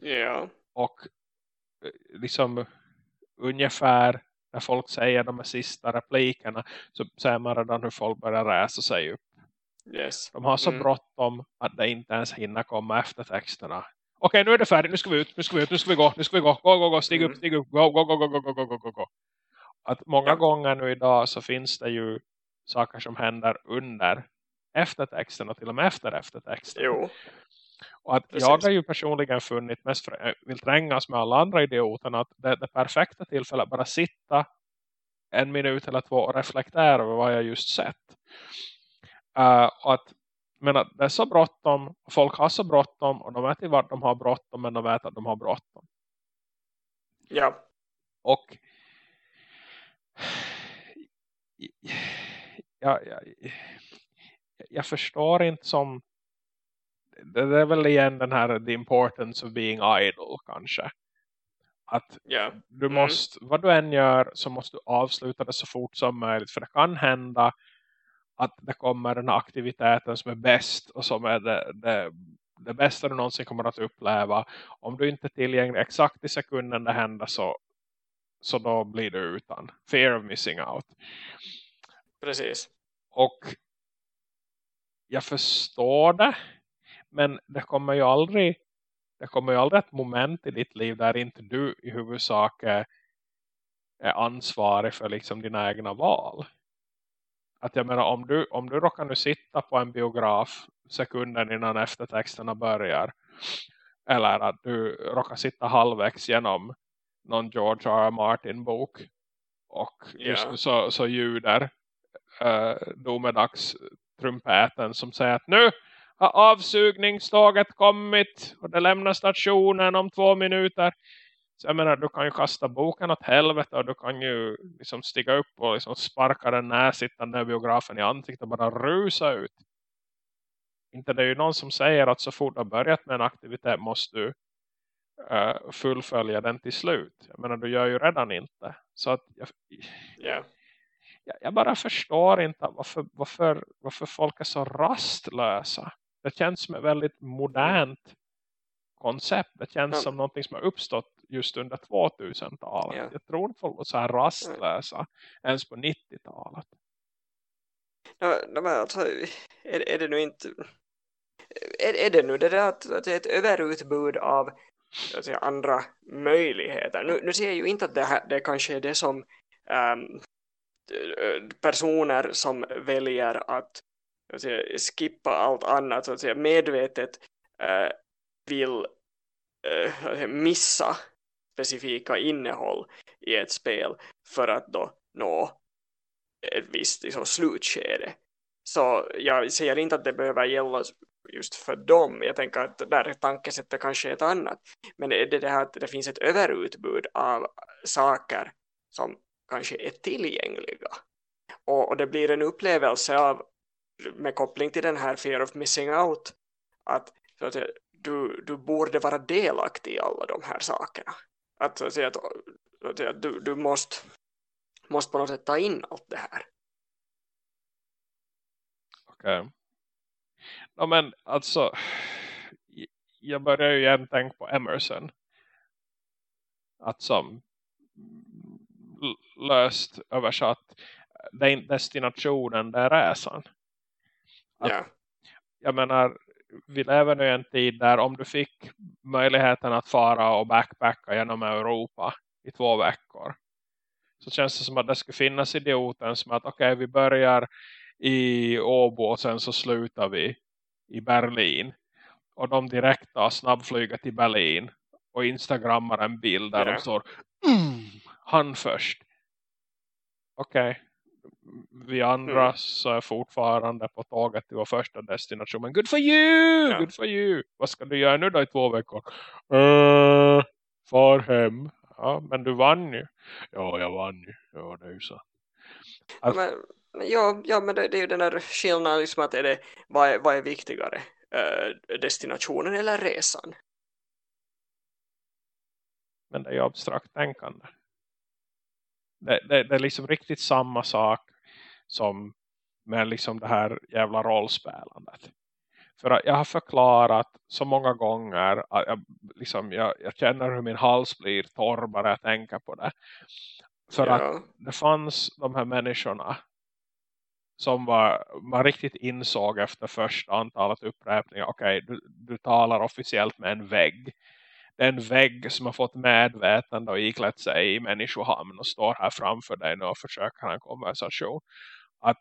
Ja. Yeah. Och uh, liksom ungefär när folk säger de sista replikerna så ser man redan hur folk börjar räsa sig upp. Yes. De har så mm. bråttom att det inte ens hinner komma efter okej nu är det färdigt, nu ska vi ut, nu ska vi ut, nu ska vi gå, nu ska vi gå, gå, gå, gå, stig upp, stig upp, gå, gå, gå, gå, gå, gå, gå, gå, gå. Att många ja. gånger nu idag så finns det ju saker som händer under eftertexten och till och med efter eftertexten. Jo. Och att Precis. jag har ju personligen funnit mest för jag vill trängas med alla andra idioterna att det det perfekta tillfället bara sitta en minut eller två och reflektera över vad jag just sett. Uh, att men att det är så bråttom. Folk har så bråttom. Och de vet inte vart de har bråttom. Men de vet att de har bråttom. Ja. Och jag, jag, jag förstår inte som det är väl igen den här the importance of being idle kanske. Att yeah. du mm. måste, vad du än gör så måste du avsluta det så fort som möjligt. För det kan hända att det kommer den aktiviteten som är bäst och som är det, det, det bästa du någonsin kommer att uppleva. Om du inte är tillgänglig exakt i sekunden det händer så, så då blir du utan. Fear of missing out. Precis. Och jag förstår det. Men det kommer ju aldrig det kommer ju aldrig ett moment i ditt liv där inte du i huvudsak är, är ansvarig för liksom dina egna val att jag menar om du, om du råkar nu sitta på en biograf sekunden innan eftertexterna börjar eller att du råkar sitta halvvägs genom någon George R. R. Martin bok och just yeah. så, så ljuder uh, domedagstrumpeten som säger att nu har avsugningståget kommit och det lämnar stationen om två minuter så jag menar, du kan ju kasta boken åt helvete och du kan ju liksom stiga upp och liksom sparka den närsittande biografen i ansiktet och bara rusa ut. Inte det är ju någon som säger att så fort du har börjat med en aktivitet måste du uh, fullfölja den till slut. Jag menar, du gör ju redan inte. Så att jag, yeah. jag, jag bara förstår inte varför, varför, varför folk är så rastlösa. Det känns som ett väldigt modernt koncept. Det känns mm. som någonting som har uppstått just under 2000-talet. Ja. Jag tror inte folk var så här rastlösa mm. ens på 90-talet. Ja, men alltså, är, är det nu inte är, är det nu det där att, att det är ett överutbud av säga, andra möjligheter? Nu, nu ser jag ju inte att det, här, det kanske är det som um, personer som väljer att säga, skippa allt annat så att säga, medvetet uh, vill uh, missa specifika innehåll i ett spel för att då nå ett visst liksom, slutskede. Så jag säger inte att det behöver gälla just för dem. Jag tänker att där tankesättet kanske är ett annat. Men är det det här att det finns ett överutbud av saker som kanske är tillgängliga. Och, och det blir en upplevelse av med koppling till den här fear of missing out att, så att du, du borde vara delaktig i alla de här sakerna att, att, säga, att, att du, du måste, måste på något sätt ta in allt det här. Okej. Okay. Ja, men alltså jag börjar ju igen tänka på Emerson. att som löst översatt det är inte destinationen, det är resan. Att, Ja. Jag menar, vi lever nu i en tid där om du fick möjligheten att fara och backpacka genom Europa i två veckor. Så känns det som att det skulle finnas idioten som att okej okay, vi börjar i Åbo och sen så slutar vi i Berlin. Och de direkt tar snabbflyget till Berlin och instagrammar en bild där Ja. de står mm, han först. Okej. Okay. Vi andra Mm. så är fortfarande på tåget till vår första destination. Men good for you! Ja. Good for you! Vad ska du göra nu då i två veckor? Uh, far hem. Ja, men du vann ju. Ja, jag vann ju. Ja, det är ju så. Att- Men, ja, ja, men det, det är ju den där skillnaden liksom att är det, vad, är, vad är viktigare? Eh, destinationen eller resan? Men det är ju abstrakt tänkande. Det, det, det är liksom riktigt samma sak som med liksom det här jävla rollspelandet. För att jag har förklarat så många gånger att jag, liksom, jag, jag känner hur min hals blir torr bara jag tänker på det. För att ja, det fanns de här människorna som var, man riktigt insåg efter första antalet upprepningar. Okej, du, du talar officiellt med en vägg. Det är en vägg som har fått medvetande och iklätt sig i människohamn och står här framför dig nu och försöker ha en konversation. Att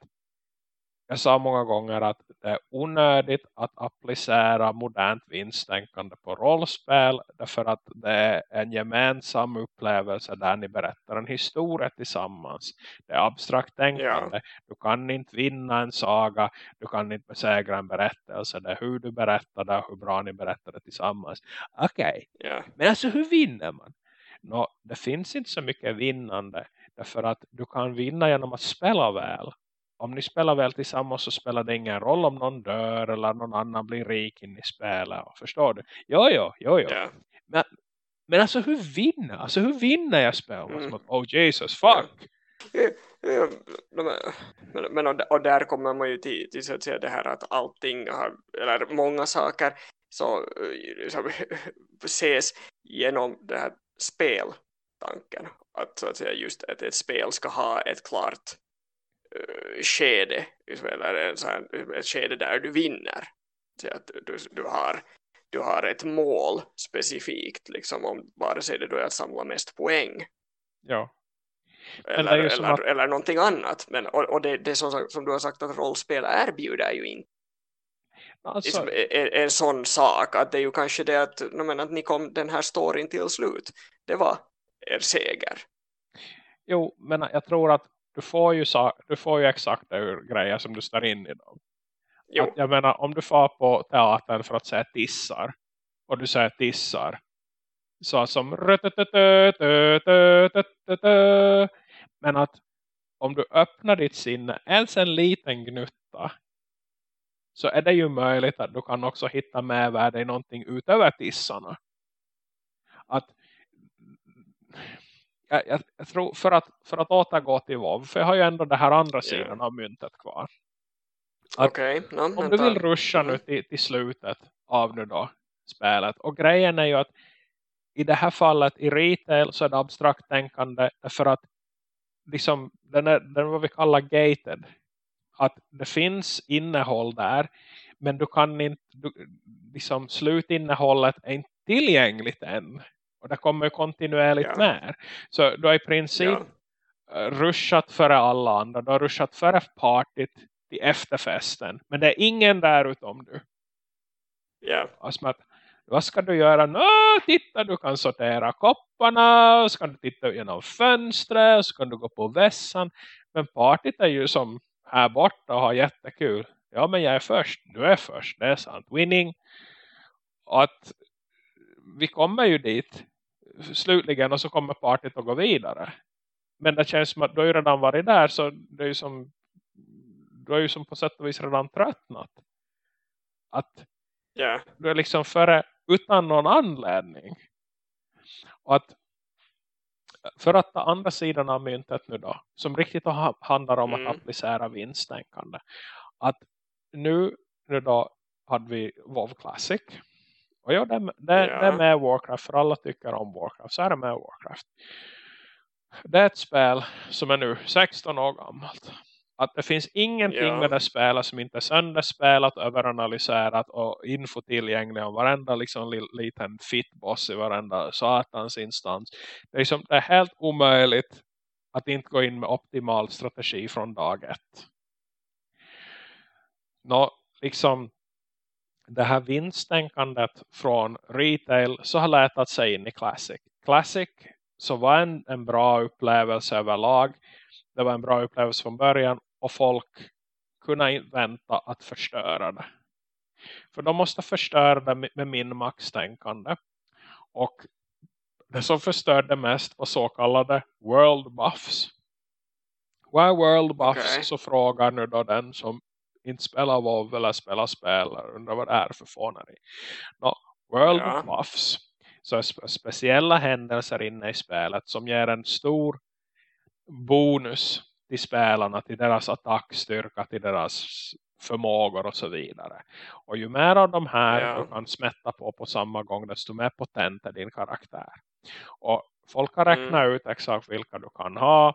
jag sa många gånger att det är onödigt att applicera modernt vinsttänkande på rollspel därför att det är en gemensam upplevelse där ni berättar en historia tillsammans. Det är abstrakt tänkande. Du kan inte vinna en saga, du kan inte besegra en berättelse. Det är hur du berättar det och hur bra ni berättar det tillsammans. Okej, ja, men alltså hur vinner man? Nå, det finns inte så mycket vinnande. Därför att du kan vinna genom att spela väl. Om ni spelar väl tillsammans så spelar det ingen roll om någon dör eller någon annan blir rik in i spelet. Förstår du? Jo, jo, jo. ja. Men alltså hur vinner? Alltså hur vinner jag spel? Mm. Oh Jesus, fuck! Ja, ja, men, men, men och, och där kommer man ju till, till så att säga det här att allting har, eller många saker så eh, liksom, (laughs) ses genom det här speltanken. Att så att säga just att ett spel ska ha ett klart skede, liksom, eller en sån här, ett skede där du vinner. Så att du, du har du har ett mål specifikt liksom om vare sig det då är att samla mest poäng Ja, eller, eller, att- eller någonting annat. Men, och, och det, det som, som du har sagt att rollspel erbjuder ju inte alltså, liksom, en, en sån sak. Att det är ju kanske det att, men, att ni kom den här storyn till slut. Det var er seger. jo, men jag tror att du får ju, du får ju exakt ur grejer som du står in i dem. Jo. Att jag menar, om du får på teatern för att säga tissar och du säger tissar så som men att om du öppnar ditt sinne ens en liten gnutta så är det ju möjligt att du kan också hitta medvärde i någonting utöver tissarna. Att jag, jag, jag tror för att, för att återgå till WoW. För jag har ju ändå det här andra sidan av myntet kvar. okej. no, om du vill ruscha nu Mm. till, till slutet av nu då spelet. Och grejen är ju att i det här fallet i retail så är det abstrakt tänkande för att liksom den är, den är vad vi kallar gated. Att det finns innehåll där men du kan inte du, liksom slutinnehållet är inte tillgängligt än. Och det kommer ju kontinuerligt Ja. med. Så du har i princip Ja, ruschat före alla andra. Du har ruschat före partyt till efterfesten. Men det är ingen där utom du. ja, Alltså att, vad ska du göra? Nå, titta du kan sortera kopparna. Så kan du titta genom fönstret. Så kan du gå på vässan. Men partyt är ju som här borta och har jättekul. Ja men jag är först. Du är först. Det är sant. Winning. Och att vi kommer ju dit. Slutligen och så kommer partyt att gå vidare. Men det känns som att du har ju redan varit där. Så det är ju som du har ju som på sätt och vis redan tröttnat. Att ja, du är liksom före utan någon anledning. Och att för att ta andra sidan av myntet nu då, som riktigt ha- handlar om Mm. att applicera vinsttänkande. Att nu, nu då hade vi WoW Classic Och ja, det, det, ja. det är med Warcraft. För alla tycker om Warcraft. Så är det med Warcraft. Det är ett spel som är nu 16 år gammalt. Att det finns ingenting ja. med det spelet som inte är sönderspelat, överanalyserat och info tillgänglig om varenda liksom, liten fitboss i varenda satans instans. Det är, liksom, det är helt omöjligt att inte gå in med optimal strategi från dag ett. Nå, liksom det här vinsttänkandet från retail så har lätat sig in i Classic. Classic så var en, en bra upplevelse överlag. Det var en bra upplevelse från början och folk kunde vänta att förstöra det. För de måste förstöra det med, med min maxtänkande. Och det som förstörde mest var så kallade world buffs. Vad är world buffs? Okay. Så frågar nu då den som inte spelar WoW eller spelar spel. Undrar vad det är för fåneri. No, world ja. buffs. Så är speciella händelser inne i spelet som ger en stor bonus till spelarna, till deras attackstyrka, till deras förmågor och så vidare. Och ju mer av de här ja. du kan smätta på på samma gång desto mer potent är din karaktär. Och folk har räknat mm. ut exakt vilka du kan ha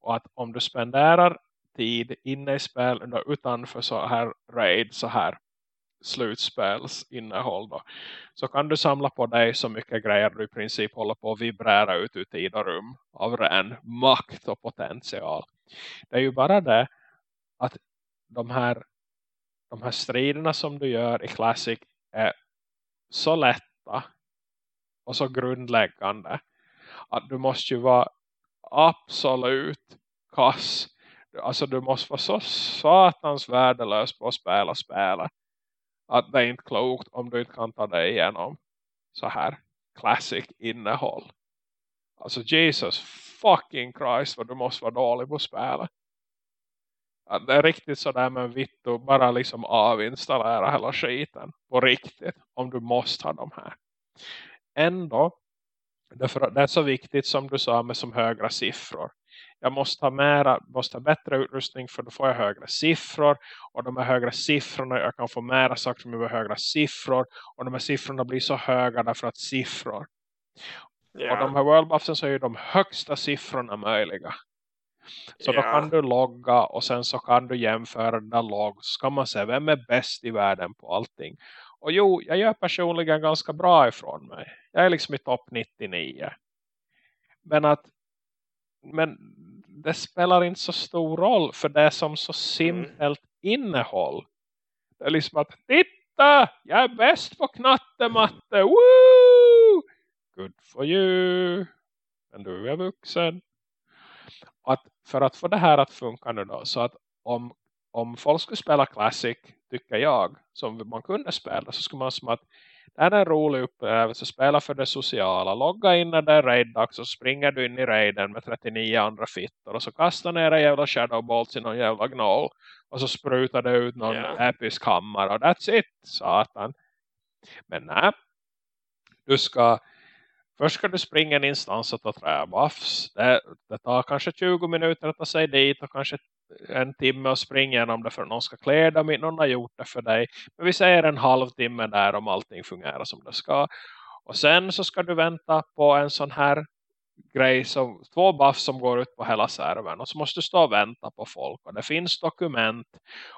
och att om du spenderar tid inne i spel utanför så här raid, så här slutspelsinnehåll då, så kan du samla på dig så mycket grejer du i princip håller på att vibrera ut ur tid och rum av ren makt och potential. Det är ju bara det att de här, de här striderna som du gör i Classic är så lätta och så grundläggande att du måste ju vara absolut kass. Alltså du måste vara så satans värdelös på att spela spela. Att det är inte klokt om du inte kan ta dig igenom så här classic innehåll. Alltså Jesus fucking Christ vad du måste vara dålig på att spela. Att det är riktigt sådär med vittu bara liksom avinstallera hela skiten på riktigt om du måste ha de här. Ändå därför att det är så viktigt som du sa med som högre siffror jag måste ha, mera, måste ha bättre utrustning för då får jag högre siffror. Och de här högre siffrorna, jag kan få mera saker med högre siffror. Och de här siffrorna blir så höga därför att siffror. Yeah. Och de här world buffsen så är ju de högsta siffrorna möjliga. Så yeah. då kan du logga och sen så kan du jämföra där logg. Så ska man se vem är bäst i världen på allting. Och jo, jag gör personligen ganska bra ifrån mig. Jag är liksom i topp 99. Men att men det spelar inte så stor roll för det är som så simpelt innehåll. Det är liksom att titta, jag är bäst på knattematte. Woo! Good for you. Men du är vuxen. Att för att få det här att funka nu då. Så att om, om folk skulle spela Classic, tycker jag, som man kunde spela. Så skulle man som att det är en rolig upplevelse. Spela för det sociala. Logga in när det är raid-dags och springer du in i raiden med 39 andra fittor. Och så kastar ner en jävla shadowbolts i någon jävla gnoll. Och så sprutar det ut någon yeah. episk hammare. Och that's it, satan. Men nej. Du ska... Först ska du springa en instans och ta träbuffs. Det, det tar kanske 20 minuter att ta sig dit och kanske en timme och springa igenom det för att någon ska klä dem. Någon har gjort det för dig. Men vi säger en halvtimme där om allting fungerar som det ska. Och sen så ska du vänta på en sån här grej som två buff som går ut på hela servern och så måste du stå och vänta på folk och det finns dokument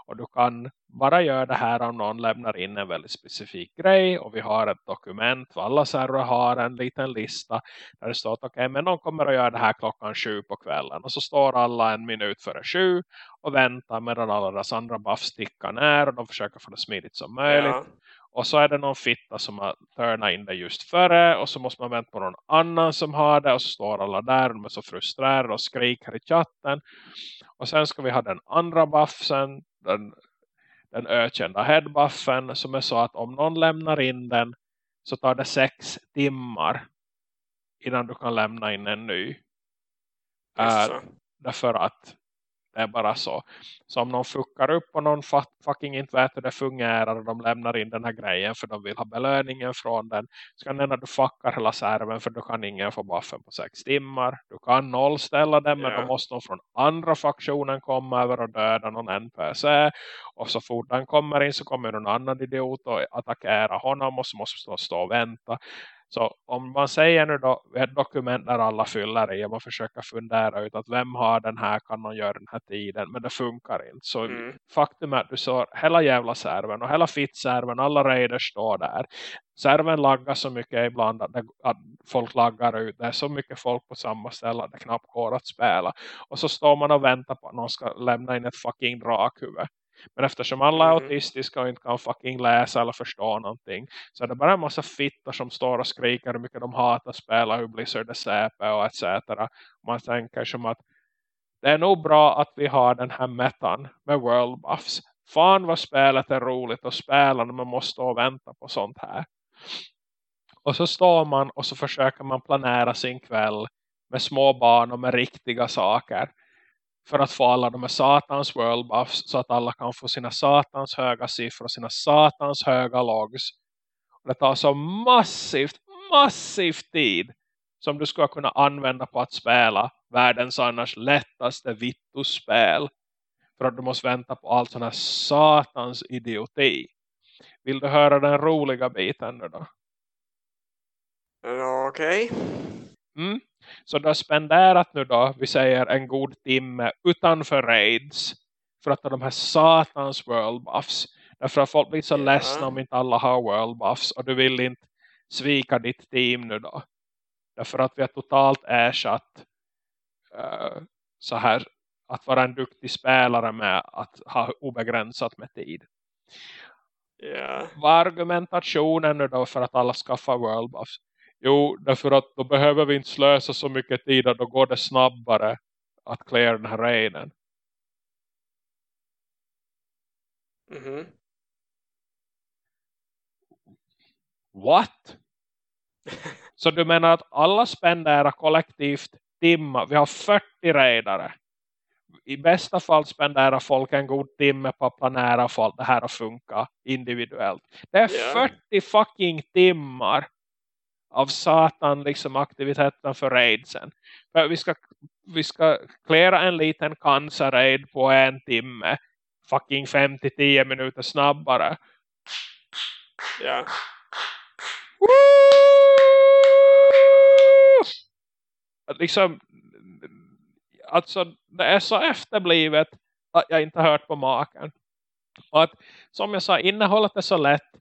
och du kan bara göra det här om någon lämnar in en väldigt specifik grej och vi har ett dokument och alla server har en liten lista där det står att okej okay, men någon kommer att göra det här klockan sju på kvällen och så står alla en minut före sju och väntar medan alla deras andra buffs tickar ner och de försöker få det smidigt som möjligt ja. Och så är det någon fitta som har turnat in det just före. Och så måste man vänta på någon annan som har det. Och så står alla där. De är så frustrerade och skriker i chatten. Och sen ska vi ha den andra buffen. Den, den ökända headbuffen. Som är så att om någon lämnar in den. Så tar det sex timmar. Innan du kan lämna in en ny. Äh, därför att Det är bara så. Så om någon fuckar upp och någon fucking inte vet hur det fungerar och de lämnar in den här grejen för de vill ha belöningen från den. Så kan du fuckar hela serven för då kan ingen få buffen på sex timmar. Du kan nollställa den men yeah. då måste de från andra faktionen komma över och döda någon NPC. Och så fort den kommer in så kommer någon annan idiot och attackera honom och så måste de stå och vänta. Så om man säger nu då ett dokument där alla fyller i och man försöker fundera ut att vem har den här, kan man göra den här tiden men det funkar inte. Så mm. faktum är att du så hela jävla servern och hela fit-servern, alla raiders står där. Servern laggar så mycket ibland att, det, att folk laggar ut. Det är så mycket folk på samma ställe att det knappt går att spela. Och så står man och väntar på att någon ska lämna in ett fucking drakhuvud. Men eftersom alla är mm. autistiska och inte kan fucking läsa eller förstå någonting. Så är det bara en massa fittor som står och skriker hur mycket de hatar att spela, hur Blizzard är säpe och etc. Man tänker som att det är nog bra att vi har den här metan med world buffs. Fan vad spelet är roligt att spela när man måste stå och vänta på sånt här. Och så står man och så försöker man planera sin kväll med små barn och med riktiga saker för att få alla de här satans world buffs så att alla kan få sina satans höga siffror, sina satans höga logs. Och det tar så massivt, massivt tid som du ska kunna använda på att spela världens annars lättaste vittusspel. För att du måste vänta på allt sån här satans idioti. Vill du höra den roliga biten nu då? Okej. Okay. Mm. Så du har spenderat nu då, vi säger en god timme utanför raids för att ha de här satans world buffs. Därför att folk blir så ledsna om inte alla har world buffs och du vill inte svika ditt team nu då. Därför att vi har totalt ersatt uh, så här att vara en duktig spelare med att ha obegränsat med tid. Yeah. Vad argumentationen nu då för att alla skaffar world buffs? Jo, därför att då behöver vi inte slösa så mycket tid att då går det snabbare att klara den här raiden. Mm -hmm. What? (laughs) så du menar att alla spenderar kollektivt timmar. Vi har 40 raidare. I bästa fall spenderar folk en god timme på att planera för att det här att funka individuellt. Det är yeah. 40 fucking timmar av satan liksom aktiviteten för raidsen. För vi ska, vi ska klära en liten cancer-raid på en timme. Fucking 5-10 minuter snabbare. Ja. Liksom, alltså det är så efterblivet att jag inte har hört på maken. Och att, som jag sa, innehållet är så lätt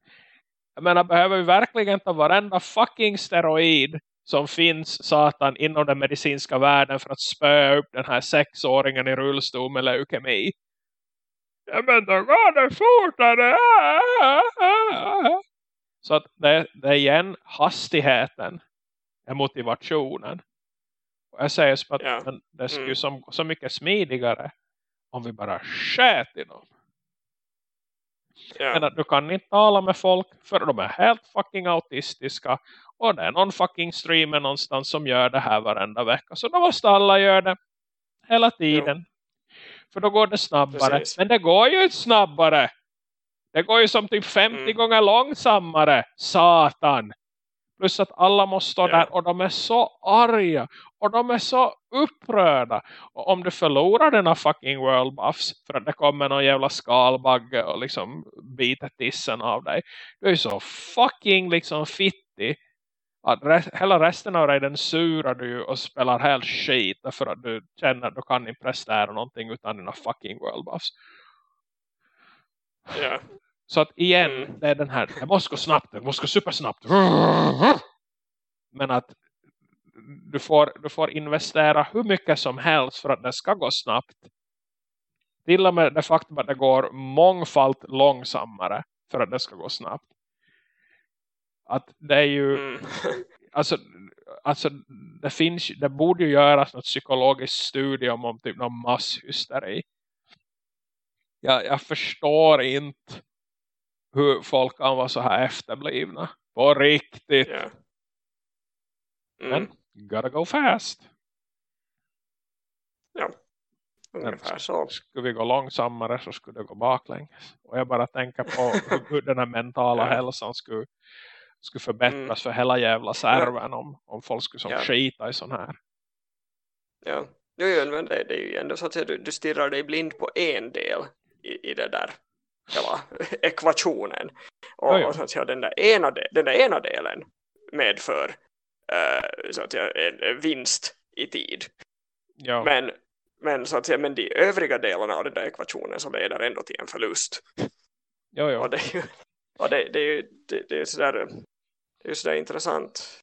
jag menar, behöver vi verkligen ta varenda fucking steroid som finns satan inom den medicinska världen för att spöa upp den här sexåringen i rullstol med leukemi? Ja men då går det fortare! Så att det, det är igen hastigheten är motivationen. Och jag säger så att ja. det skulle mm. som, så mycket smidigare om vi bara skät i dem. Yeah. Men att du kan inte tala med folk för de är helt fucking autistiska. Och det är någon fucking streamer någonstans som gör det här varenda vecka. Så då måste alla göra det hela tiden. Jo. För då går det snabbare. Precis. Men det går ju inte snabbare. Det går ju som typ 50 mm. gånger långsammare. Satan. Plus att alla måste stå yeah. där och de är så arga. Och de är så upprörda. Och om du förlorar denna fucking world buffs. För att det kommer någon jävla skalbagge och liksom biter tissen av dig. Du är så fucking liksom fittig. Att rest, hela resten av raiden surar du och spelar helt skit. För att du känner att du kan inte prestera någonting utan dina fucking world buffs. Yeah. Så att igen, mm. det är den här, det måste gå snabbt, det måste gå supersnabbt. (laughs) Men att du får, du får investera hur mycket som helst för att det ska gå snabbt. Till och med det faktum att det går mångfalt långsammare för att det ska gå snabbt. Att det är ju mm. (laughs) alltså, alltså det finns det borde ju göras något psykologiskt studium om typ någon masshysteri. Jag, jag förstår inte hur folk kan vara så här efterblivna. På riktigt. Yeah. Mm. Men gotta go fast. Ja. ungefär så. Skulle vi gå långsammare så skulle det gå baklänges. Och jag bara tänker på (laughs) hur den här mentala Ja. hälsan skulle, skulle förbättras Mm. för hela jävla serven om, om folk skulle som Ja. skita i sån här. Ja, jo, jo, men det, det är ju ändå så att du, du stirrar dig blind på en del i, i det där hela (laughs) ekvationen. Och, Jo, jo. och så att säga, den, där ena, de- den där ena delen medför eh, så att säga, en vinst i tid. Ja, Men, men, så att säga, men de övriga delarna av den där ekvationen så leder ändå till en förlust. jo, jo. Och det är ju, och det, det är ju det, det är sådär, det är ju sådär intressant.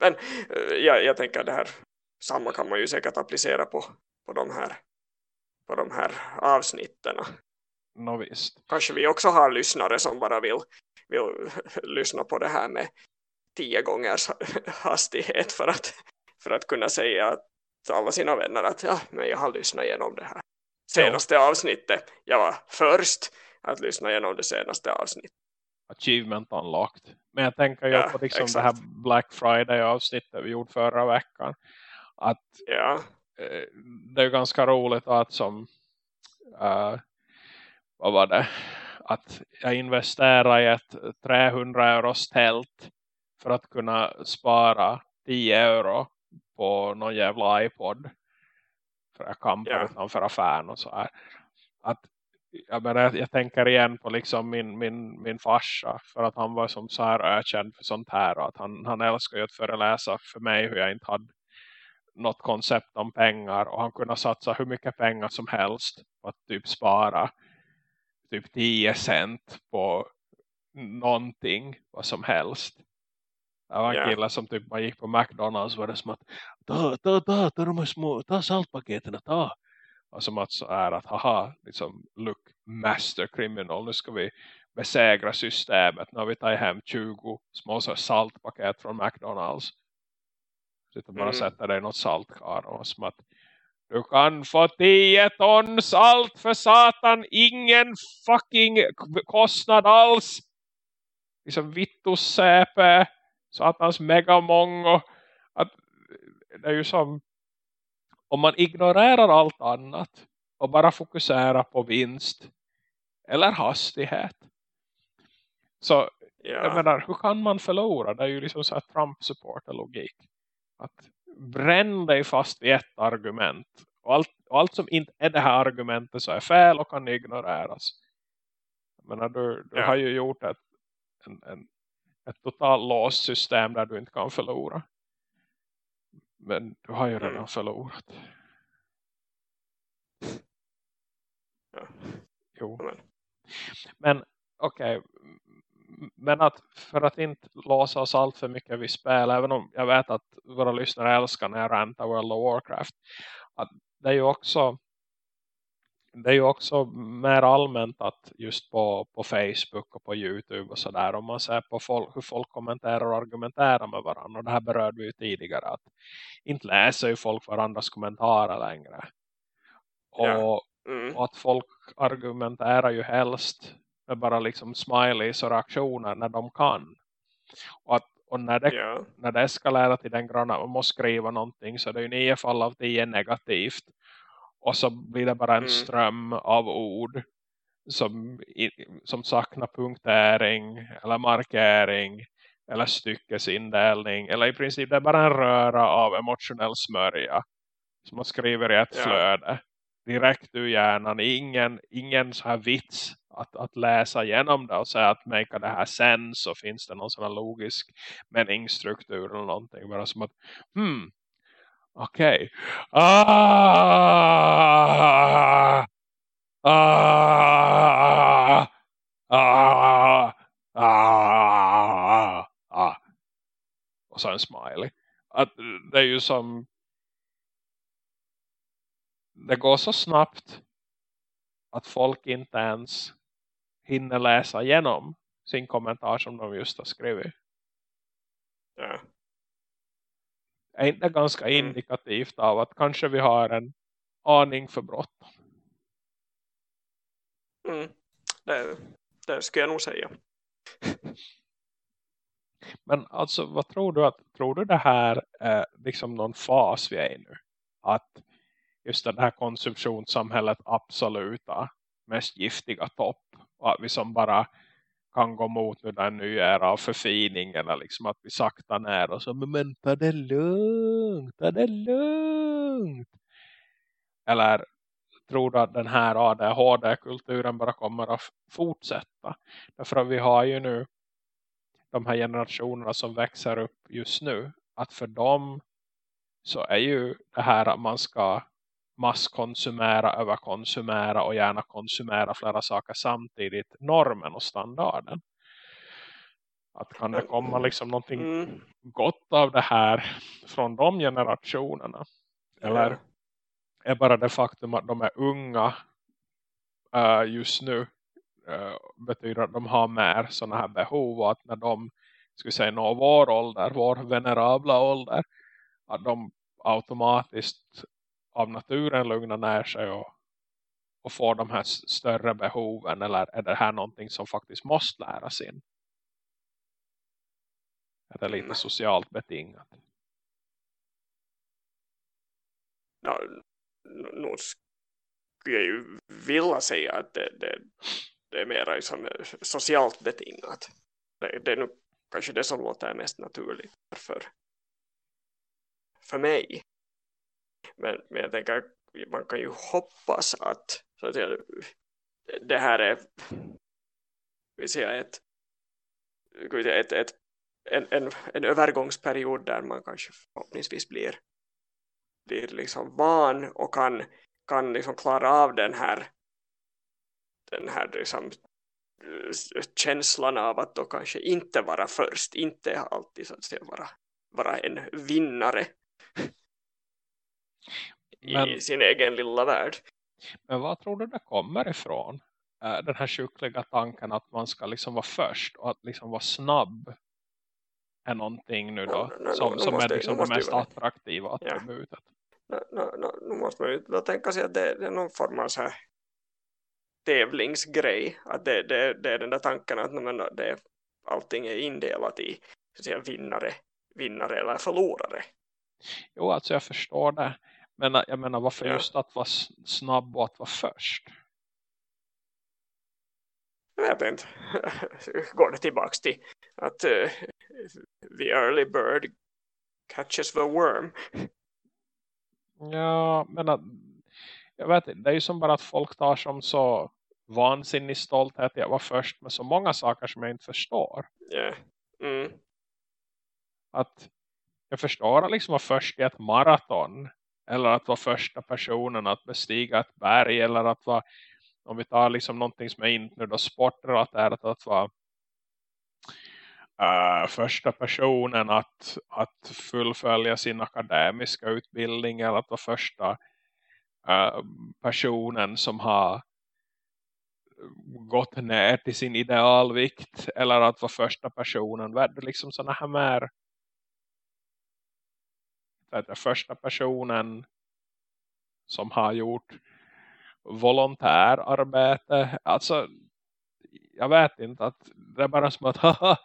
Men eh, jag, jag tänker det här samma kan man ju säkert applicera på, på de här på de här avsnitten. No, visst. Kanske vi också har lyssnare som bara vill, vill (laughs) lyssna på det här med tio gångers (laughs) hastighet för att, för att kunna säga till alla sina vänner att ja, men jag har lyssnat igenom det här senaste avsnittet. Jag var först att lyssna igenom det senaste avsnittet. Achievement unlocked. Men jag tänker ju Ja, på liksom det här Black Friday avsnittet vi gjorde förra veckan. Att Ja, eh, det är ganska roligt att som eh, vad var det att jag investerade i ett 300 euros tält för att kunna spara 10 euro på någon jävla iPod för jag campar Ja. utanför affären och så här att jag, menar, jag, jag tänker igen på liksom min, min, min farsa för att han var som så här ökänd för sånt här och att han, han älskar ju att föreläsa för mig hur jag inte hade något koncept om pengar och han kunde satsa hur mycket pengar som helst på att typ spara typ 10 cent på någonting vad som helst. Det var en kille som typ man gick på McDonalds var det som att ta, ta, ta, ta de här små, ta saltpaketen, ta. Och som att så är att haha, liksom look master criminal, nu ska vi besegra systemet. Nu har vi tagit hem 20 små så saltpaket från McDonalds. Sitter bara Mm. sätter dig i något saltkar och som att du kan få 10 ton salt för satan, ingen fucking kostnad alls. Liksom Vittus säpe, satans megamongo. Att det är ju som om man ignorerar allt annat och bara fokuserar på vinst eller hastighet. Så jag ja, menar, hur kan man förlora? Det är ju liksom så här Trump-supporter-logik. Att bränn dig fast vid ett argument. Och allt, och allt som inte är det här argumentet så är fel och kan ignoreras. Jag menar, du, du Ja. har ju gjort ett, en, en, ett totalt låst system där du inte kan förlora. Men du har ju redan Mm. förlorat. ja. Jo. Men, Men okej. M- Men att för att inte låsa oss allt för mycket vid spel. Även om jag vet att våra lyssnare älskar när jag rantar World of Warcraft. Att det är ju också det är ju också mer allmänt att just på, på Facebook och på Youtube och sådär. Om man ser på folk, hur folk kommenterar och argumenterar med varandra. Och det här berörde vi ju tidigare. Att inte läser ju folk varandras kommentarer längre. Och Ja. mm, och att folk argumenterar ju helst med bara liksom smileys och reaktioner när de kan. Och, att, och när, det, ja, när det eskalerar till den att man måste skriva någonting så är det ju nio fall av tio negativt. Och så blir det bara en Mm. ström av ord som, som saknar punktering eller markering eller styckesindelning. Eller i princip det är bara en röra av emotionell smörja som man skriver i ett Ja. flöde direkt ur hjärnan. Ingen, ingen så här vits att, att läsa igenom det och säga att make det här sens så finns det någon sån här logisk meningsstruktur eller någonting. Bara som att, hmm, okej. Ah, ah, ah, ah, ah. Och så en smiley. Att det är ju som det går så snabbt att folk inte ens hinner läsa igenom sin kommentar som de just har skrivit. ja, är inte ganska Mm. indikativt av att kanske vi har en aning för bråttom. mm. Det, det skulle jag nog säga. (laughs) Men alltså vad tror du att tror du det här är liksom någon fas vi är i nu? Att just det här konsumtionssamhället absoluta mest giftiga topp. Och att vi som bara kan gå mot nu den nya era av förfining eller liksom att vi sakta ner och så men ta det lugnt, ta det lugnt. Eller tror du att den här ADHD-kulturen bara kommer att fortsätta? Därför att vi har ju nu de här generationerna som växer upp just nu. Att för dem så är ju det här att man ska masskonsumera, överkonsumera och gärna konsumera flera saker samtidigt normen och standarden. Att kan det komma liksom någonting mm. gott av det här från de generationerna? Eller är bara det faktum att de är unga uh, just nu uh, betyder att de har mer sådana här behov och att när de skulle säga nå vår ålder, vår venerabla ålder att de automatiskt av naturen lugnar ner sig och, och får de här större behoven eller är det här någonting som faktiskt måste läras in? Är det lite mm. socialt betingat? Ja, nu skulle jag ju vilja säga att det, det, det är mer liksom socialt betingat. Det, det är nog kanske det som låter mest naturligt för, för mig. Men, men jag tänker man kan ju hoppas att, så att säga, det här är vi säger ett, ett, ett, en, en, en övergångsperiod där man kanske förhoppningsvis blir, blir liksom van och kan, kan liksom klara av den här den här liksom, känslan av att då kanske inte vara först, inte alltid så att säga vara, vara en vinnare men, i sin egen lilla värld. Men vad tror du det kommer ifrån? Äh, den här sjukliga tanken att man ska liksom vara först och att liksom vara snabb är någonting nu då no, no, som, no, som måste, är liksom det mest attraktiva attributet. Ja. Nu måste man ju då tänka sig att det, det är någon form av så här tävlingsgrej. Att det, det, det är den där tanken att men, det, allting är indelat i så att säga, vinnare, vinnare eller förlorare. Jo, alltså jag förstår det. Men äh, jag menar, varför ja. just att vara snabb och att vara först? Jag vet inte. (laughs) Går det tillbaka till att uh, the early bird catches the worm? Ja, men att, jag vet inte. Det är ju som bara att folk tar som så vansinnig stolthet att vara först med så många saker som jag inte förstår. Yeah. Mm. Att jag förstår att liksom vara först i ett maraton. Eller att vara första personen att bestiga ett berg. Eller att vara, om vi tar liksom någonting som är inte nu då sporter. Att vara uh, första personen att, att fullfölja sin akademiska utbildning. Eller att vara första uh, personen som har gått ner till sin idealvikt. Eller att vara första personen. Är liksom sådana här mer jag, första personen som har gjort volontärarbete. Alltså, jag vet inte att det är bara som att haha,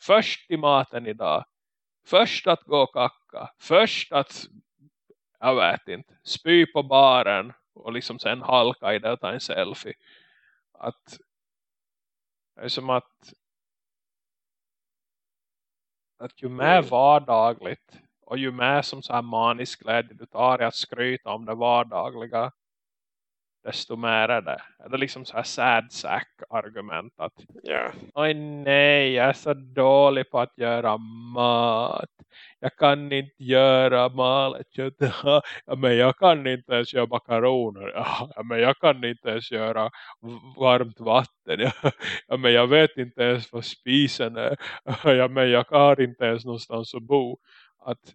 först i maten idag. Först att gå och kacka. Först att, jag vet inte, spy på baren och liksom sen halka i det och ta en selfie. Att det är som att att ju mer vardagligt och ju mer som så här manisk glädje du tar i att skryta om det vardagliga desto mer är det. Är det liksom så här sad sack argument att yeah. oj nej, jag är så dålig på att göra mat. Jag kan inte göra malet. (laughs) Ja, men jag kan inte ens göra makaroner. (laughs) Ja, men jag kan inte ens göra varmt vatten. (laughs) Ja, men jag vet inte ens vad spisen är. Ja, men jag har inte ens någonstans att bo att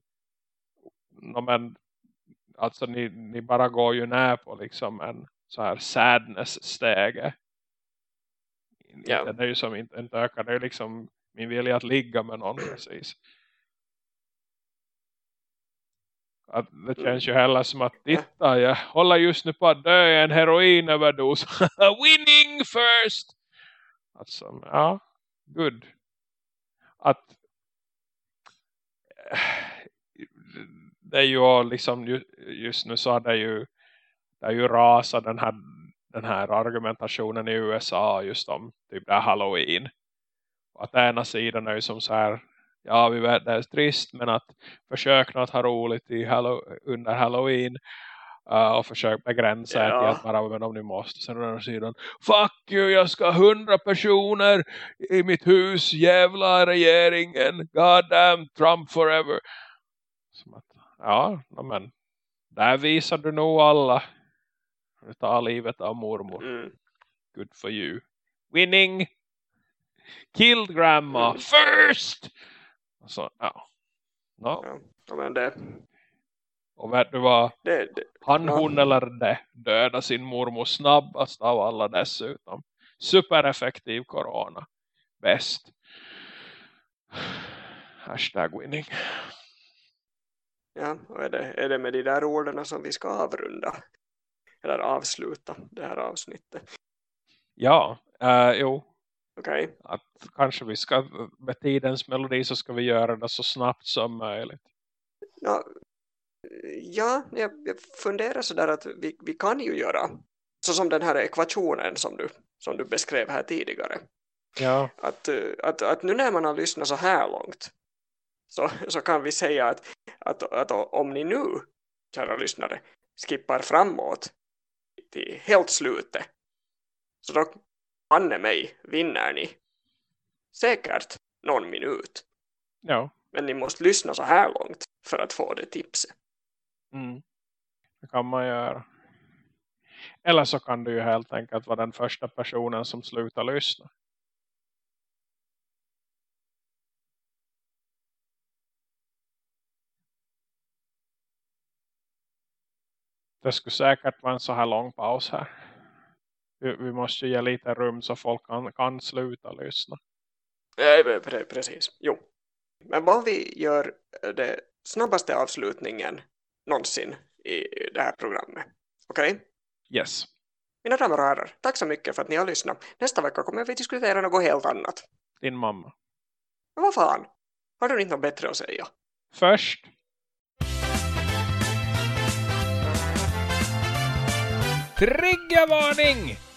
no, men, alltså ni, ni bara går ju ner på liksom en så här sadness-stege. Ja. Det är ju som inte, inte ökar, det är liksom min vilja att ligga med någon precis. Att det känns ju heller som att titta, jag håller just nu på att dö en heroinöverdos. (laughs) Winning first! Alltså, ja, good. Att det är ju liksom just nu så är det ju det är ju rasat den här, den här argumentationen i USA just om typ det Halloween. Och att ena sidan är ju som så här ja vi vet det är trist men att försök att ha roligt i Hallow under Halloween uh, och försök begränsa ja. till att bara men om ni måste sen å sidan fuck you jag ska ha hundra personer i mitt hus jävla regeringen god damn Trump forever som att ja men där visar du nog alla du tar livet av mormor mm. good for you winning killed grandma mm. first så, ja. No. Ja, men det... Och vet du vad? Det, det, Han, no. hon eller det döda sin mormor snabbast av alla dessutom. Supereffektiv corona. Bäst. Hashtag winning. Ja, och är det, är det med de där orden som vi ska avrunda? Eller avsluta det här avsnittet? Ja, uh, jo. Okej. Okay. Att kanske vi ska, med tidens melodi så ska vi göra det så snabbt som möjligt. Ja, ja jag, jag funderar sådär att vi, vi kan ju göra så som den här ekvationen som du, som du beskrev här tidigare. Ja. Att, att, att nu när man har lyssnat så här långt så, så kan vi säga att, att, att om ni nu, kära lyssnare, skippar framåt till helt slutet så då Anne mig vinner ni säkert någon minut. Ja. Men ni måste lyssna så här långt för att få det tipset. Mm. Det kan man göra. Eller så kan du ju helt enkelt vara den första personen som slutar lyssna. Det skulle säkert vara en så här lång paus här vi, vi måste ge lite rum så folk kan, kan sluta lyssna. Ja, precis, jo. Men vad vi gör det snabbaste avslutningen någonsin i det här programmet. Okej? Okay? Yes. Mina damer och herrar, tack så mycket för att ni har lyssnat. Nästa vecka kommer vi diskutera något helt annat. Din mamma. Men vad fan? Har du inte något bättre att säga? Först. Triggervarning!